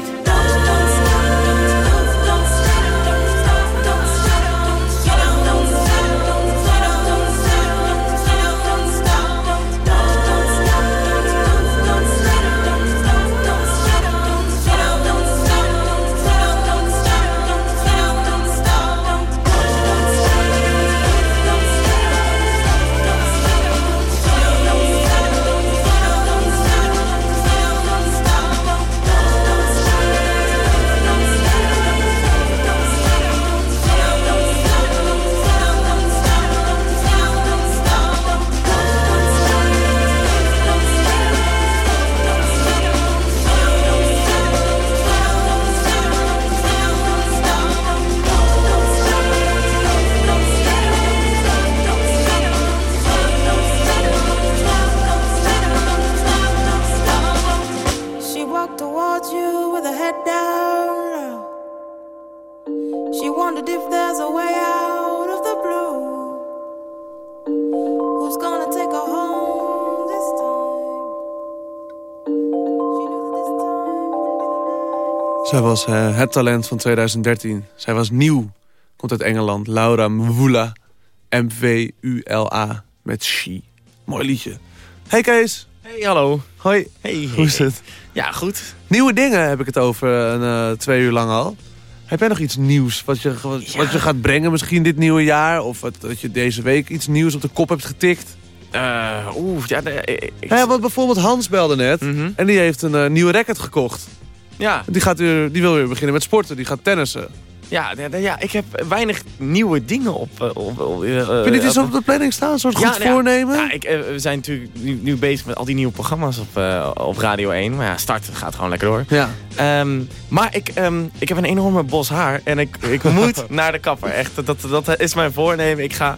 S3: Zij was eh, het talent van 2013. Zij was nieuw. Komt uit Engeland. Laura Mvula. M-V-U-L-A. Met She. Mooi liedje. Hey Kees.
S16: Hey, hallo.
S3: Hoi.
S16: Hey.
S3: Hoe is het?
S16: Ja, goed.
S3: Nieuwe dingen heb ik het over een, eh, twee uur lang al. Heb jij nog iets nieuws wat je, wat, wat je gaat brengen misschien dit nieuwe jaar? Of wat, dat je deze week iets nieuws op de kop hebt getikt?
S16: Eh, Oeh, ja, nee, ik-
S3: Ja, want bijvoorbeeld Hans belde net. En die heeft een nieuwe racket gekocht.
S16: Ja.
S3: Die, gaat weer, die wil weer beginnen met sporten. Die gaat tennissen.
S16: Ja, ja, ja, ik heb weinig nieuwe dingen op... eh, op, op
S3: Heb je iets op de planning staan? Een soort
S16: Ja,
S3: goed
S16: nou ja.
S3: voornemen?
S16: Ja, ik, eh, we zijn natuurlijk nu, nu bezig met al die nieuwe programma's op, eh, op Radio 1. Maar ja, start gaat gewoon lekker door.
S3: Ja.
S16: Ehm, maar ik, ehm, ik heb een enorme bos haar en ik, ik moet naar de kapper. Echt, dat, dat is mijn voornemen. Ik ga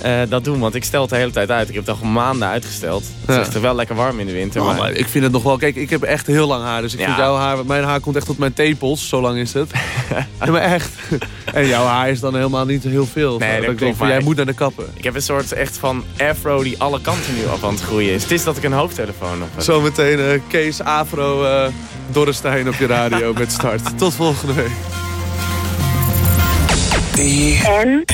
S16: eh, dat doen, want ik stel het de hele tijd uit. Ik heb het al maanden uitgesteld. Het is
S3: Ja.
S16: echt wel lekker warm in de winter.
S3: Oh,
S16: maar...
S3: ik vind het nog wel... Kijk, ik heb echt heel lang haar. Dus ik
S16: Ja.
S3: vind jouw haar... Mijn haar komt echt tot mijn tepels. Zo lang is het. maar echt. En jouw haar is dan helemaal niet heel veel.
S16: Nee,
S3: dat
S16: dat
S3: ik denk
S16: klopt,
S3: van, jij moet naar de kapper.
S16: Ik heb een soort echt van afro die alle kanten nu op aan het groeien is. Het is dat ik een hoofdtelefoon op heb.
S3: Zometeen eh, Kees Afro eh Dorrestein op je radio met start. Tot volgende week.
S17: En.